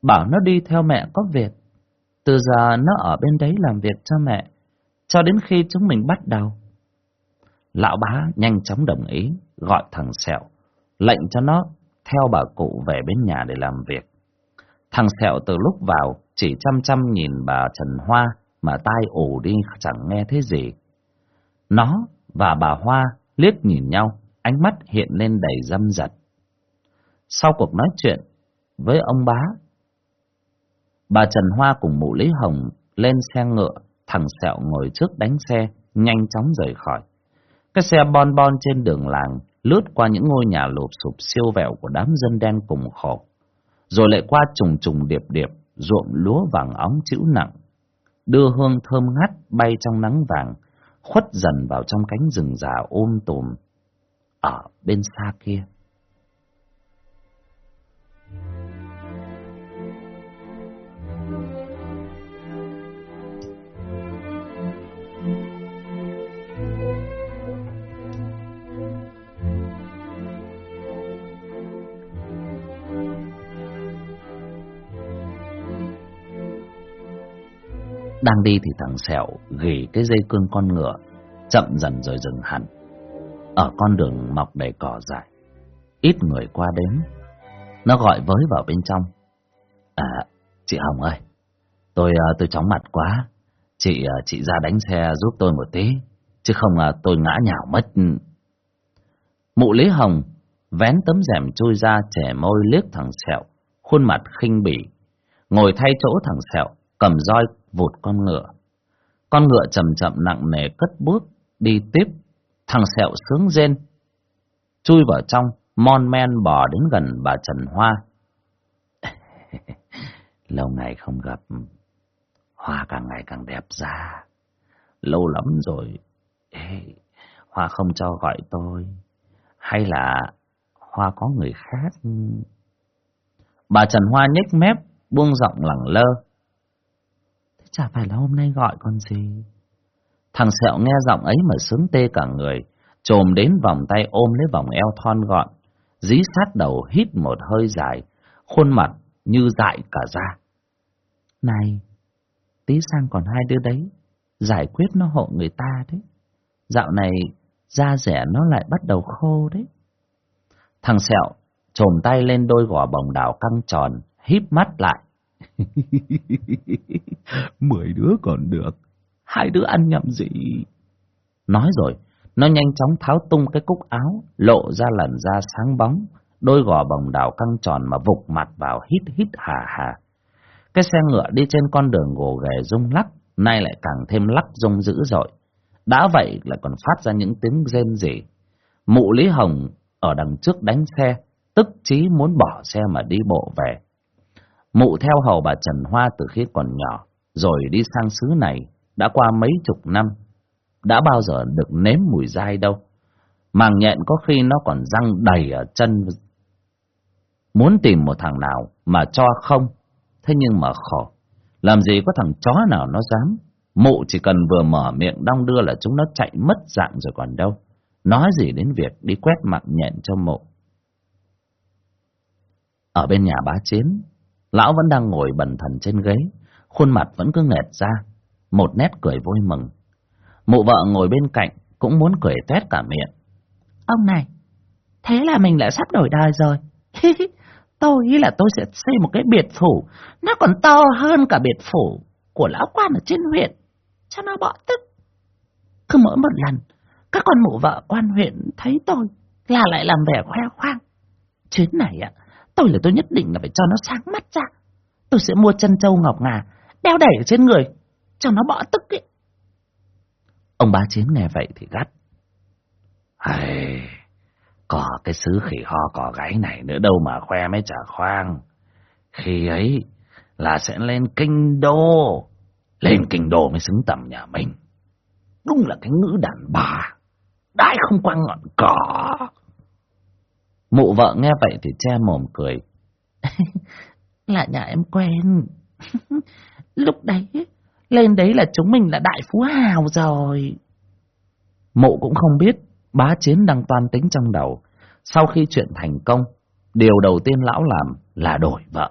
Bảo nó đi theo mẹ có việc. Từ giờ nó ở bên đấy làm việc cho mẹ, cho đến khi chúng mình bắt đầu. Lão bá nhanh chóng đồng ý, gọi thằng Sẹo, lệnh cho nó theo bà cụ về bên nhà để làm việc. Thằng Sẹo từ lúc vào chỉ chăm chăm nhìn bà Trần Hoa mà tai ủ đi chẳng nghe thấy gì. Nó và bà Hoa liếc nhìn nhau, ánh mắt hiện lên đầy dâm dật. Sau cuộc nói chuyện với ông bá, bà Trần Hoa cùng mụ Lý Hồng lên xe ngựa, thằng Sẹo ngồi trước đánh xe, nhanh chóng rời khỏi. Cái xe bon bon trên đường làng lướt qua những ngôi nhà lụp sụp siêu vẹo của đám dân đen cùng khổ, rồi lại qua trùng trùng điệp điệp ruộng lúa vàng óng chữ nặng, đưa hương thơm ngát bay trong nắng vàng, khuất dần vào trong cánh rừng già ôm tùm ở bên xa kia. Đang đi thì thằng Sẹo gỉ cái dây cương con ngựa, chậm dần rồi dừng hẳn. Ở con đường mọc đầy cỏ dại, ít người qua đến. Nó gọi với vào bên trong. À, chị Hồng ơi, tôi à, tôi chóng mặt quá. Chị à, chị ra đánh xe giúp tôi một tí, chứ không là tôi ngã nhào mất. Mụ Lý Hồng vén tấm rèm chui ra trẻ môi liếc thằng Sẹo, khuôn mặt khinh bỉ, ngồi thay chỗ thằng Sẹo, cầm roi vụt con ngựa. Con ngựa chậm chậm nặng nề cất bước, đi tiếp. Thằng sẹo sướng rên, chui vào trong, mon men bò đến gần bà Trần Hoa. Lâu ngày không gặp, Hoa càng ngày càng đẹp ra. Lâu lắm rồi, Ê, Hoa không cho gọi tôi. Hay là Hoa có người khác? Bà Trần Hoa nhếch mép, buông giọng lẳng lơ. Chả phải là hôm nay gọi còn gì. Thằng Sẹo nghe giọng ấy mà sướng tê cả người, trồm đến vòng tay ôm lấy vòng eo thon gọn, dí sát đầu hít một hơi dài, khuôn mặt như dại cả da. Này, tí sang còn hai đứa đấy, giải quyết nó hộ người ta đấy. Dạo này, da rẻ nó lại bắt đầu khô đấy. Thằng Sẹo trồm tay lên đôi gò bồng đảo căng tròn, híp mắt lại. Mười đứa còn được, hai đứa ăn nhầm gì? Nói rồi, nó nhanh chóng tháo tung cái cúc áo, lộ ra lần da sáng bóng, đôi gò bồng đào căng tròn mà vụt mặt vào hít hít hà hà. Cái xe ngựa đi trên con đường gồ ghề rung lắc, nay lại càng thêm lắc rung dữ dội. Đã vậy lại còn phát ra những tiếng rên rỉ. Mụ Lý Hồng ở đằng trước đánh xe, tức chí muốn bỏ xe mà đi bộ về. Mụ theo hầu bà Trần Hoa từ khi còn nhỏ, rồi đi sang xứ này, đã qua mấy chục năm. Đã bao giờ được nếm mùi dai đâu. Màng nhện có khi nó còn răng đầy ở chân. Muốn tìm một thằng nào mà cho không, thế nhưng mà khổ. Làm gì có thằng chó nào nó dám. Mụ chỉ cần vừa mở miệng đong đưa là chúng nó chạy mất dạng rồi còn đâu. Nói gì đến việc đi quét mạng nhện cho mụ. Ở bên nhà bá chiến, lão vẫn đang ngồi bần thần trên ghế, khuôn mặt vẫn cứ nghẹt ra, một nét cười vui mừng. Mụ vợ ngồi bên cạnh cũng muốn cười tét cả miệng. Ông này, thế là mình lại sắp đổi đời rồi. tôi nghĩ là tôi sẽ xây một cái biệt phủ, nó còn to hơn cả biệt phủ của lão quan ở trên huyện, cho nó bỏ tức. Cứ mỗi một lần, các con mụ vợ quan huyện thấy tôi là lại làm vẻ khoe khoang. Chuyến này ạ, tôi là tôi nhất định là phải cho nó sáng mắt ra. Tôi sẽ mua chân châu ngọc ngà, đeo đẩy ở trên người, cho nó bỏ tức ấy. Ông bá chiến nghe vậy thì gắt. Hay, có cái sứ khỉ ho cỏ gáy này nữa đâu mà khoe mấy trả khoang. Khi ấy là sẽ lên kinh đô. Lên kinh đô mới xứng tầm nhà mình. Đúng là cái ngữ đàn bà. Đãi không qua ngọn cỏ. Mụ vợ nghe vậy thì che mồm cười. là nhà em quen. Lúc đấy, lên đấy là chúng mình là đại phú hào rồi. Mụ cũng không biết bá chiến đang toan tính trong đầu. Sau khi chuyện thành công, điều đầu tiên lão làm là đổi vợ.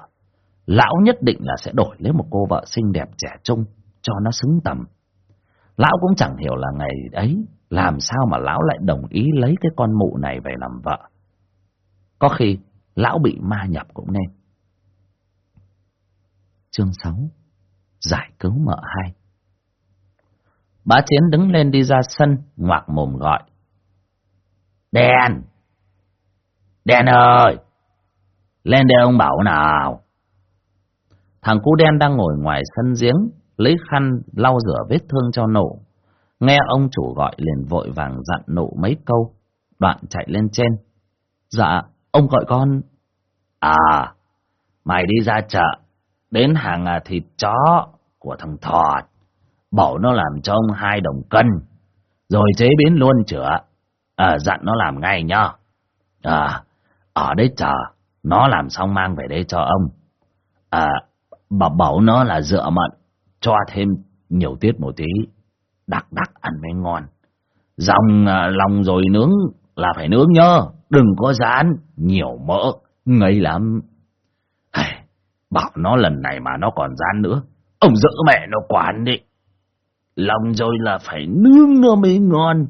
Lão nhất định là sẽ đổi lấy một cô vợ xinh đẹp trẻ trung cho nó xứng tầm. Lão cũng chẳng hiểu là ngày ấy làm sao mà lão lại đồng ý lấy cái con mụ này về làm vợ. Có khi lão bị ma nhập cũng nên. Chương 6 Giải cứu mợ hai Bá Chiến đứng lên đi ra sân, ngoạc mồm gọi. Đen! Đen ơi! Lên đây ông bảo nào! Thằng cú đen đang ngồi ngoài sân giếng, lấy khăn lau rửa vết thương cho nụ. Nghe ông chủ gọi liền vội vàng dặn nụ mấy câu, đoạn chạy lên trên. Dạ, ông gọi con. À, mày đi ra chợ, đến hàng à, thịt chó của thằng Thọt, bảo nó làm cho ông hai đồng cân, rồi chế biến luôn chữa. À, dặn nó làm ngay nhá. À, ở đấy chờ, nó làm xong mang về đây cho ông. À, bảo bảo nó là dựa mận, cho thêm nhiều tiết một tí, đặc đặc ăn mới ngon. Dòng à, lòng rồi nướng là phải nướng nhớ, đừng có rán, nhiều mỡ, ngấy lắm. Ai, bảo nó lần này mà nó còn rán nữa, ông dỡ mẹ nó quán đi. Lòng rồi là phải nướng nó mới ngon.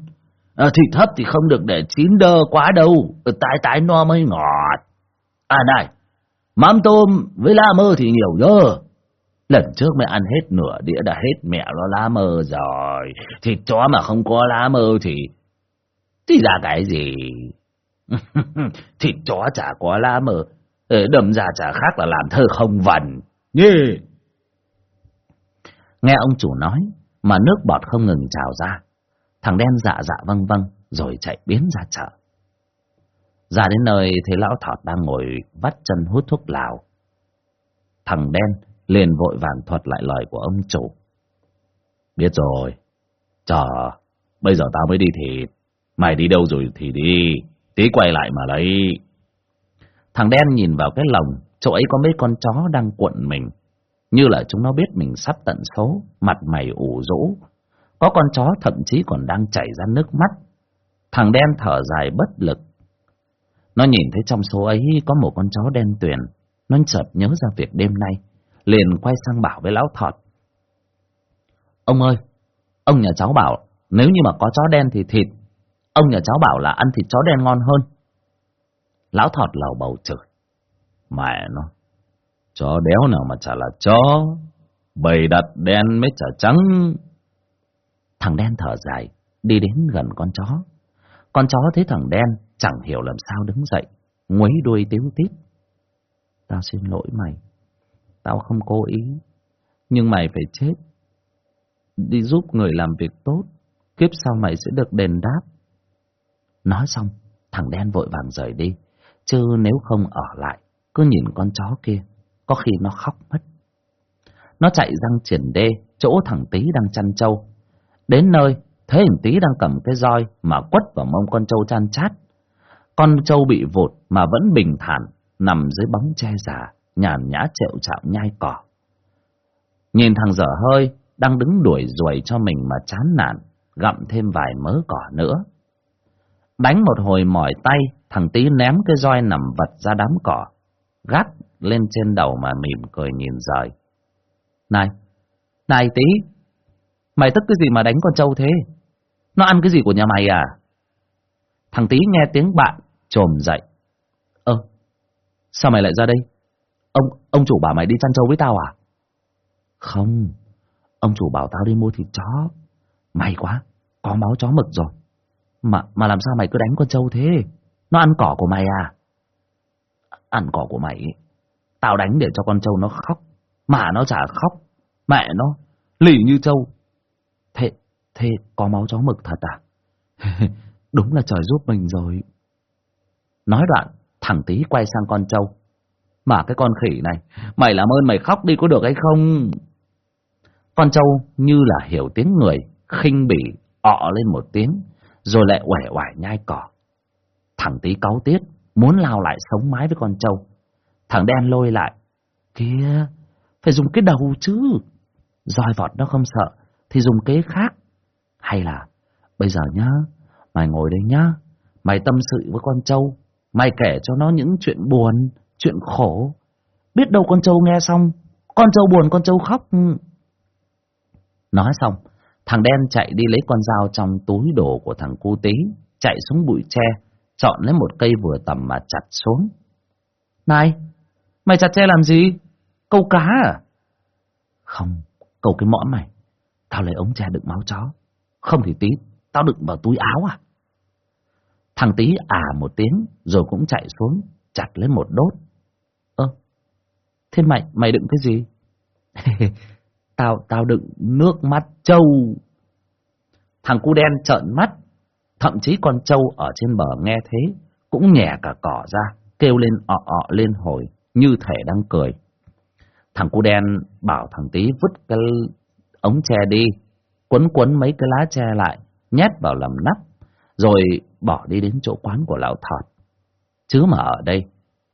À, thịt hấp thì không được để chín đơ quá đâu, ừ, tái tái no mới ngọt. À này, mắm tôm với la mơ thì nhiều nhớ. Lần trước mới ăn hết nửa đĩa đã hết mẹ nó lá mơ rồi. Thịt chó mà không có lá mơ thì... Thì ra cái gì? Thịt chó chả có lá mơ. Đâm ra chả khác là làm thơ không vần. Nhê! Nghe ông chủ nói, mà nước bọt không ngừng trào ra. Thằng đen dạ dạ vâng vâng, rồi chạy biến ra chợ. Ra đến nơi thấy lão thọt đang ngồi vắt chân hút thuốc lào. Thằng đen liền vội vàng thuật lại lời của ông chủ. Biết rồi, chờ, bây giờ tao mới đi thì mày đi đâu rồi thì đi, tí quay lại mà lấy. Thằng đen nhìn vào cái lồng, chỗ ấy có mấy con chó đang cuộn mình, như là chúng nó biết mình sắp tận số, mặt mày ủ rũ. Có con chó thậm chí còn đang chảy ra nước mắt. Thằng đen thở dài bất lực. Nó nhìn thấy trong số ấy có một con chó đen tuyền, nó chợt nhớ ra việc đêm nay liền quay sang bảo với lão thọt. Ông ơi, ông nhà cháu bảo nếu như mà có chó đen thì thịt, ông nhà cháu bảo là ăn thịt chó đen ngon hơn. Lão thọt lầu bầu chửi. Mẹ nó, chó đéo nào mà chả là chó, bầy đặt đen mới chả trắng. Thằng đen thở dài, đi đến gần con chó. Con chó thấy thằng đen chẳng hiểu làm sao đứng dậy, nguấy đuôi tiếu tít. Tao xin lỗi mày, Tao không cố ý. Nhưng mày phải chết. Đi giúp người làm việc tốt. Kiếp sau mày sẽ được đền đáp. Nói xong, thằng đen vội vàng rời đi. Chứ nếu không ở lại, cứ nhìn con chó kia, có khi nó khóc mất. Nó chạy răng triển đê, chỗ thằng Tý đang chăn trâu. Đến nơi, thấy thằng Tý đang cầm cái roi mà quất vào mông con trâu chăn chát. Con trâu bị vột mà vẫn bình thản, nằm dưới bóng che già, nhàn nhã trệu chạo nhai cỏ. Nhìn thằng dở hơi, đang đứng đuổi ruồi cho mình mà chán nản, gặm thêm vài mớ cỏ nữa. Đánh một hồi mỏi tay, thằng tí ném cái roi nằm vật ra đám cỏ. gác lên trên đầu mà mỉm cười nhìn rời. Này, này tí, mày tức cái gì mà đánh con trâu thế? Nó ăn cái gì của nhà mày à? Thằng tí nghe tiếng bạn, trồm dậy. Ơ, sao mày lại ra đây? Ông ông chủ bảo mày đi chăn trâu với tao à? Không, ông chủ bảo tao đi mua thịt chó. May quá, có máu chó mực rồi. Mà mà làm sao mày cứ đánh con trâu thế? Nó ăn cỏ của mày à? Ăn cỏ của mày? Tao đánh để cho con trâu nó khóc. Mà nó chả khóc. Mẹ nó lì như trâu. Thế, thế có máu chó mực thật à? Đúng là trời giúp mình rồi. Nói đoạn Thằng tí quay sang con trâu. Mà cái con khỉ này Mày làm ơn mày khóc đi có được hay không? Con trâu như là hiểu tiếng người khinh bỉ ọ lên một tiếng. Rồi lại uể oải nhai cỏ Thằng tí cáu tiết muốn lao lại sống mái với con trâu. Thằng đen lôi lại. Kia, phải dùng cái đầu chứ. Roi vọt nó không sợ, thì dùng kế khác. Hay là, bây giờ nhá, mày ngồi đây nhá, mày tâm sự với con trâu, mày kể cho nó những chuyện buồn, chuyện khổ. Biết đâu con trâu nghe xong, con trâu buồn con trâu khóc. Nói xong, thằng đen chạy đi lấy con dao trong túi đồ của thằng cu tí, chạy xuống bụi tre, chọn lấy một cây vừa tầm mà chặt xuống. Này, mày chặt tre làm gì? Câu cá à? Không, câu cái mõm mày. Tao lấy ống tre đựng máu chó. Không thì tí, tao đựng vào túi áo à? Thằng tí à một tiếng, rồi cũng chạy xuống, chặt lấy một đốt. Ơ, thế mày, mày đựng cái gì? tao, tao đựng nước mắt trâu. Thằng cu đen trợn mắt, Thậm chí con trâu ở trên bờ nghe thế, cũng nhẹ cả cỏ ra, kêu lên ọ ọ lên hồi, như thể đang cười. Thằng cu đen bảo thằng tí vứt cái ống tre đi, quấn quấn mấy cái lá tre lại, nhét vào lầm nắp, rồi bỏ đi đến chỗ quán của lão thọt. Chứ mà ở đây,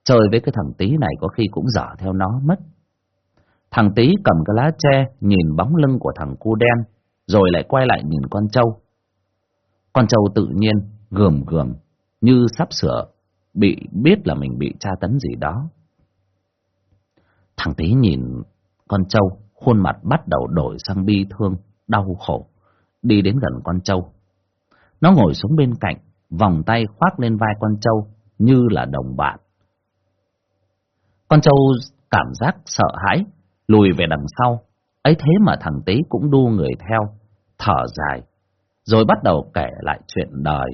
chơi với cái thằng tí này có khi cũng dở theo nó mất. Thằng tý cầm cái lá tre, nhìn bóng lưng của thằng cu đen, rồi lại quay lại nhìn con trâu. Con trâu tự nhiên, gườm gườm, như sắp sửa, bị biết là mình bị tra tấn gì đó. Thằng tý nhìn con trâu, khuôn mặt bắt đầu đổi sang bi thương, đau khổ, đi đến gần con trâu. Nó ngồi xuống bên cạnh, vòng tay khoác lên vai con trâu như là đồng bạn. Con trâu cảm giác sợ hãi, lùi về đằng sau, ấy thế mà thằng tý cũng đu người theo, thở dài, rồi bắt đầu kể lại chuyện đời.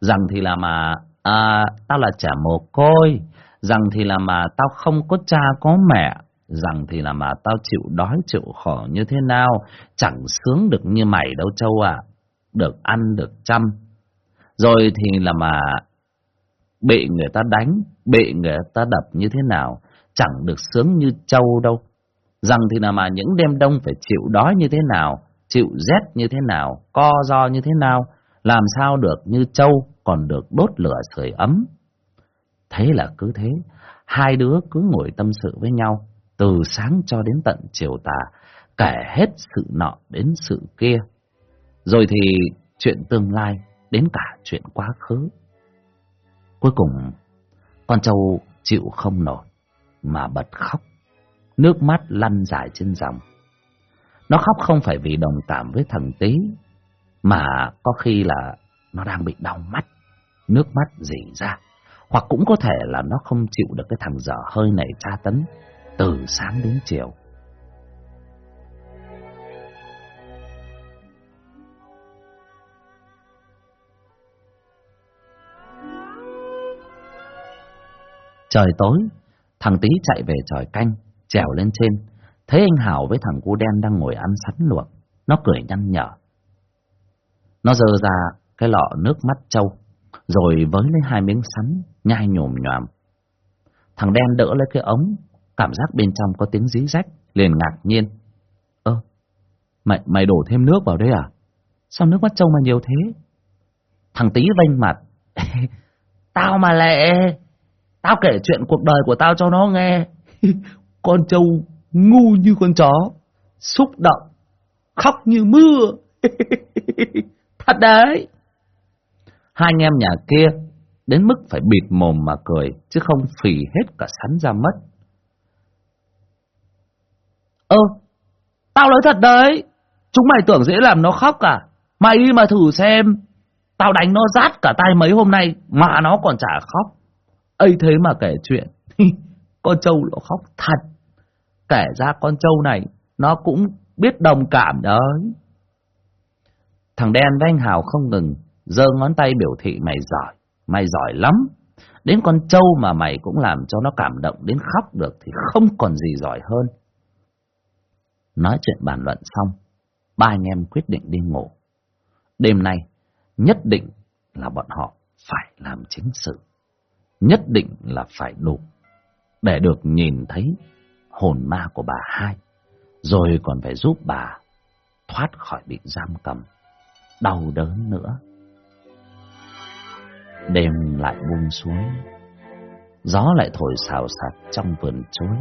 Rằng thì là mà, à, tao là trẻ mồ côi, rằng thì là mà tao không có cha có mẹ, rằng thì là mà tao chịu đói chịu khổ như thế nào, chẳng sướng được như mày đâu châu à, được ăn được chăm. Rồi thì là mà bị người ta đánh, bị người ta đập như thế nào, chẳng được sướng như châu đâu. Rằng thì là mà những đêm đông phải chịu đói như thế nào, chịu rét như thế nào, co do như thế nào, làm sao được như trâu còn được đốt lửa sưởi ấm. Thế là cứ thế, hai đứa cứ ngồi tâm sự với nhau, từ sáng cho đến tận chiều tà, kể hết sự nọ đến sự kia. Rồi thì chuyện tương lai đến cả chuyện quá khứ. Cuối cùng, con trâu chịu không nổi, mà bật khóc, nước mắt lăn dài trên dòng. Nó khóc không phải vì đồng cảm với thằng tí, mà có khi là nó đang bị đau mắt, nước mắt rỉ ra. Hoặc cũng có thể là nó không chịu được cái thằng dở hơi này tra tấn từ sáng đến chiều. Trời tối, thằng tí chạy về tròi canh, trèo lên trên, Thấy anh Hảo với thằng cu đen đang ngồi ăn sắn luộc, nó cười nhăn nhở. Nó dơ ra cái lọ nước mắt trâu, rồi với lấy hai miếng sắn, nhai nhồm nhòm. Thằng đen đỡ lấy cái ống, cảm giác bên trong có tiếng dí rách, liền ngạc nhiên. Ơ, mày, mày đổ thêm nước vào đây à? Sao nước mắt trâu mà nhiều thế? Thằng tí vênh mặt. tao mà lệ, tao kể chuyện cuộc đời của tao cho nó nghe. Con trâu ngu như con chó, xúc động, khóc như mưa. Thật đấy. Hai anh em nhà kia đến mức phải bịt mồm mà cười, chứ không phì hết cả sắn ra mất. Ơ, tao nói thật đấy, chúng mày tưởng dễ làm nó khóc à? Mày đi mà thử xem, tao đánh nó rát cả tay mấy hôm nay mà nó còn chả khóc. ấy thế mà kể chuyện, con trâu nó khóc thật. Kể ra con trâu này, nó cũng biết đồng cảm đấy. Thằng đen với anh Hào không ngừng, giơ ngón tay biểu thị mày giỏi, mày giỏi lắm. Đến con trâu mà mày cũng làm cho nó cảm động đến khóc được thì không còn gì giỏi hơn. Nói chuyện bàn luận xong, ba anh em quyết định đi ngủ. Đêm nay, nhất định là bọn họ phải làm chính sự. Nhất định là phải đủ để được nhìn thấy hồn ma của bà hai, rồi còn phải giúp bà thoát khỏi bị giam cầm, đau đớn nữa. Đêm lại buông xuống, gió lại thổi xào xạc trong vườn chuối.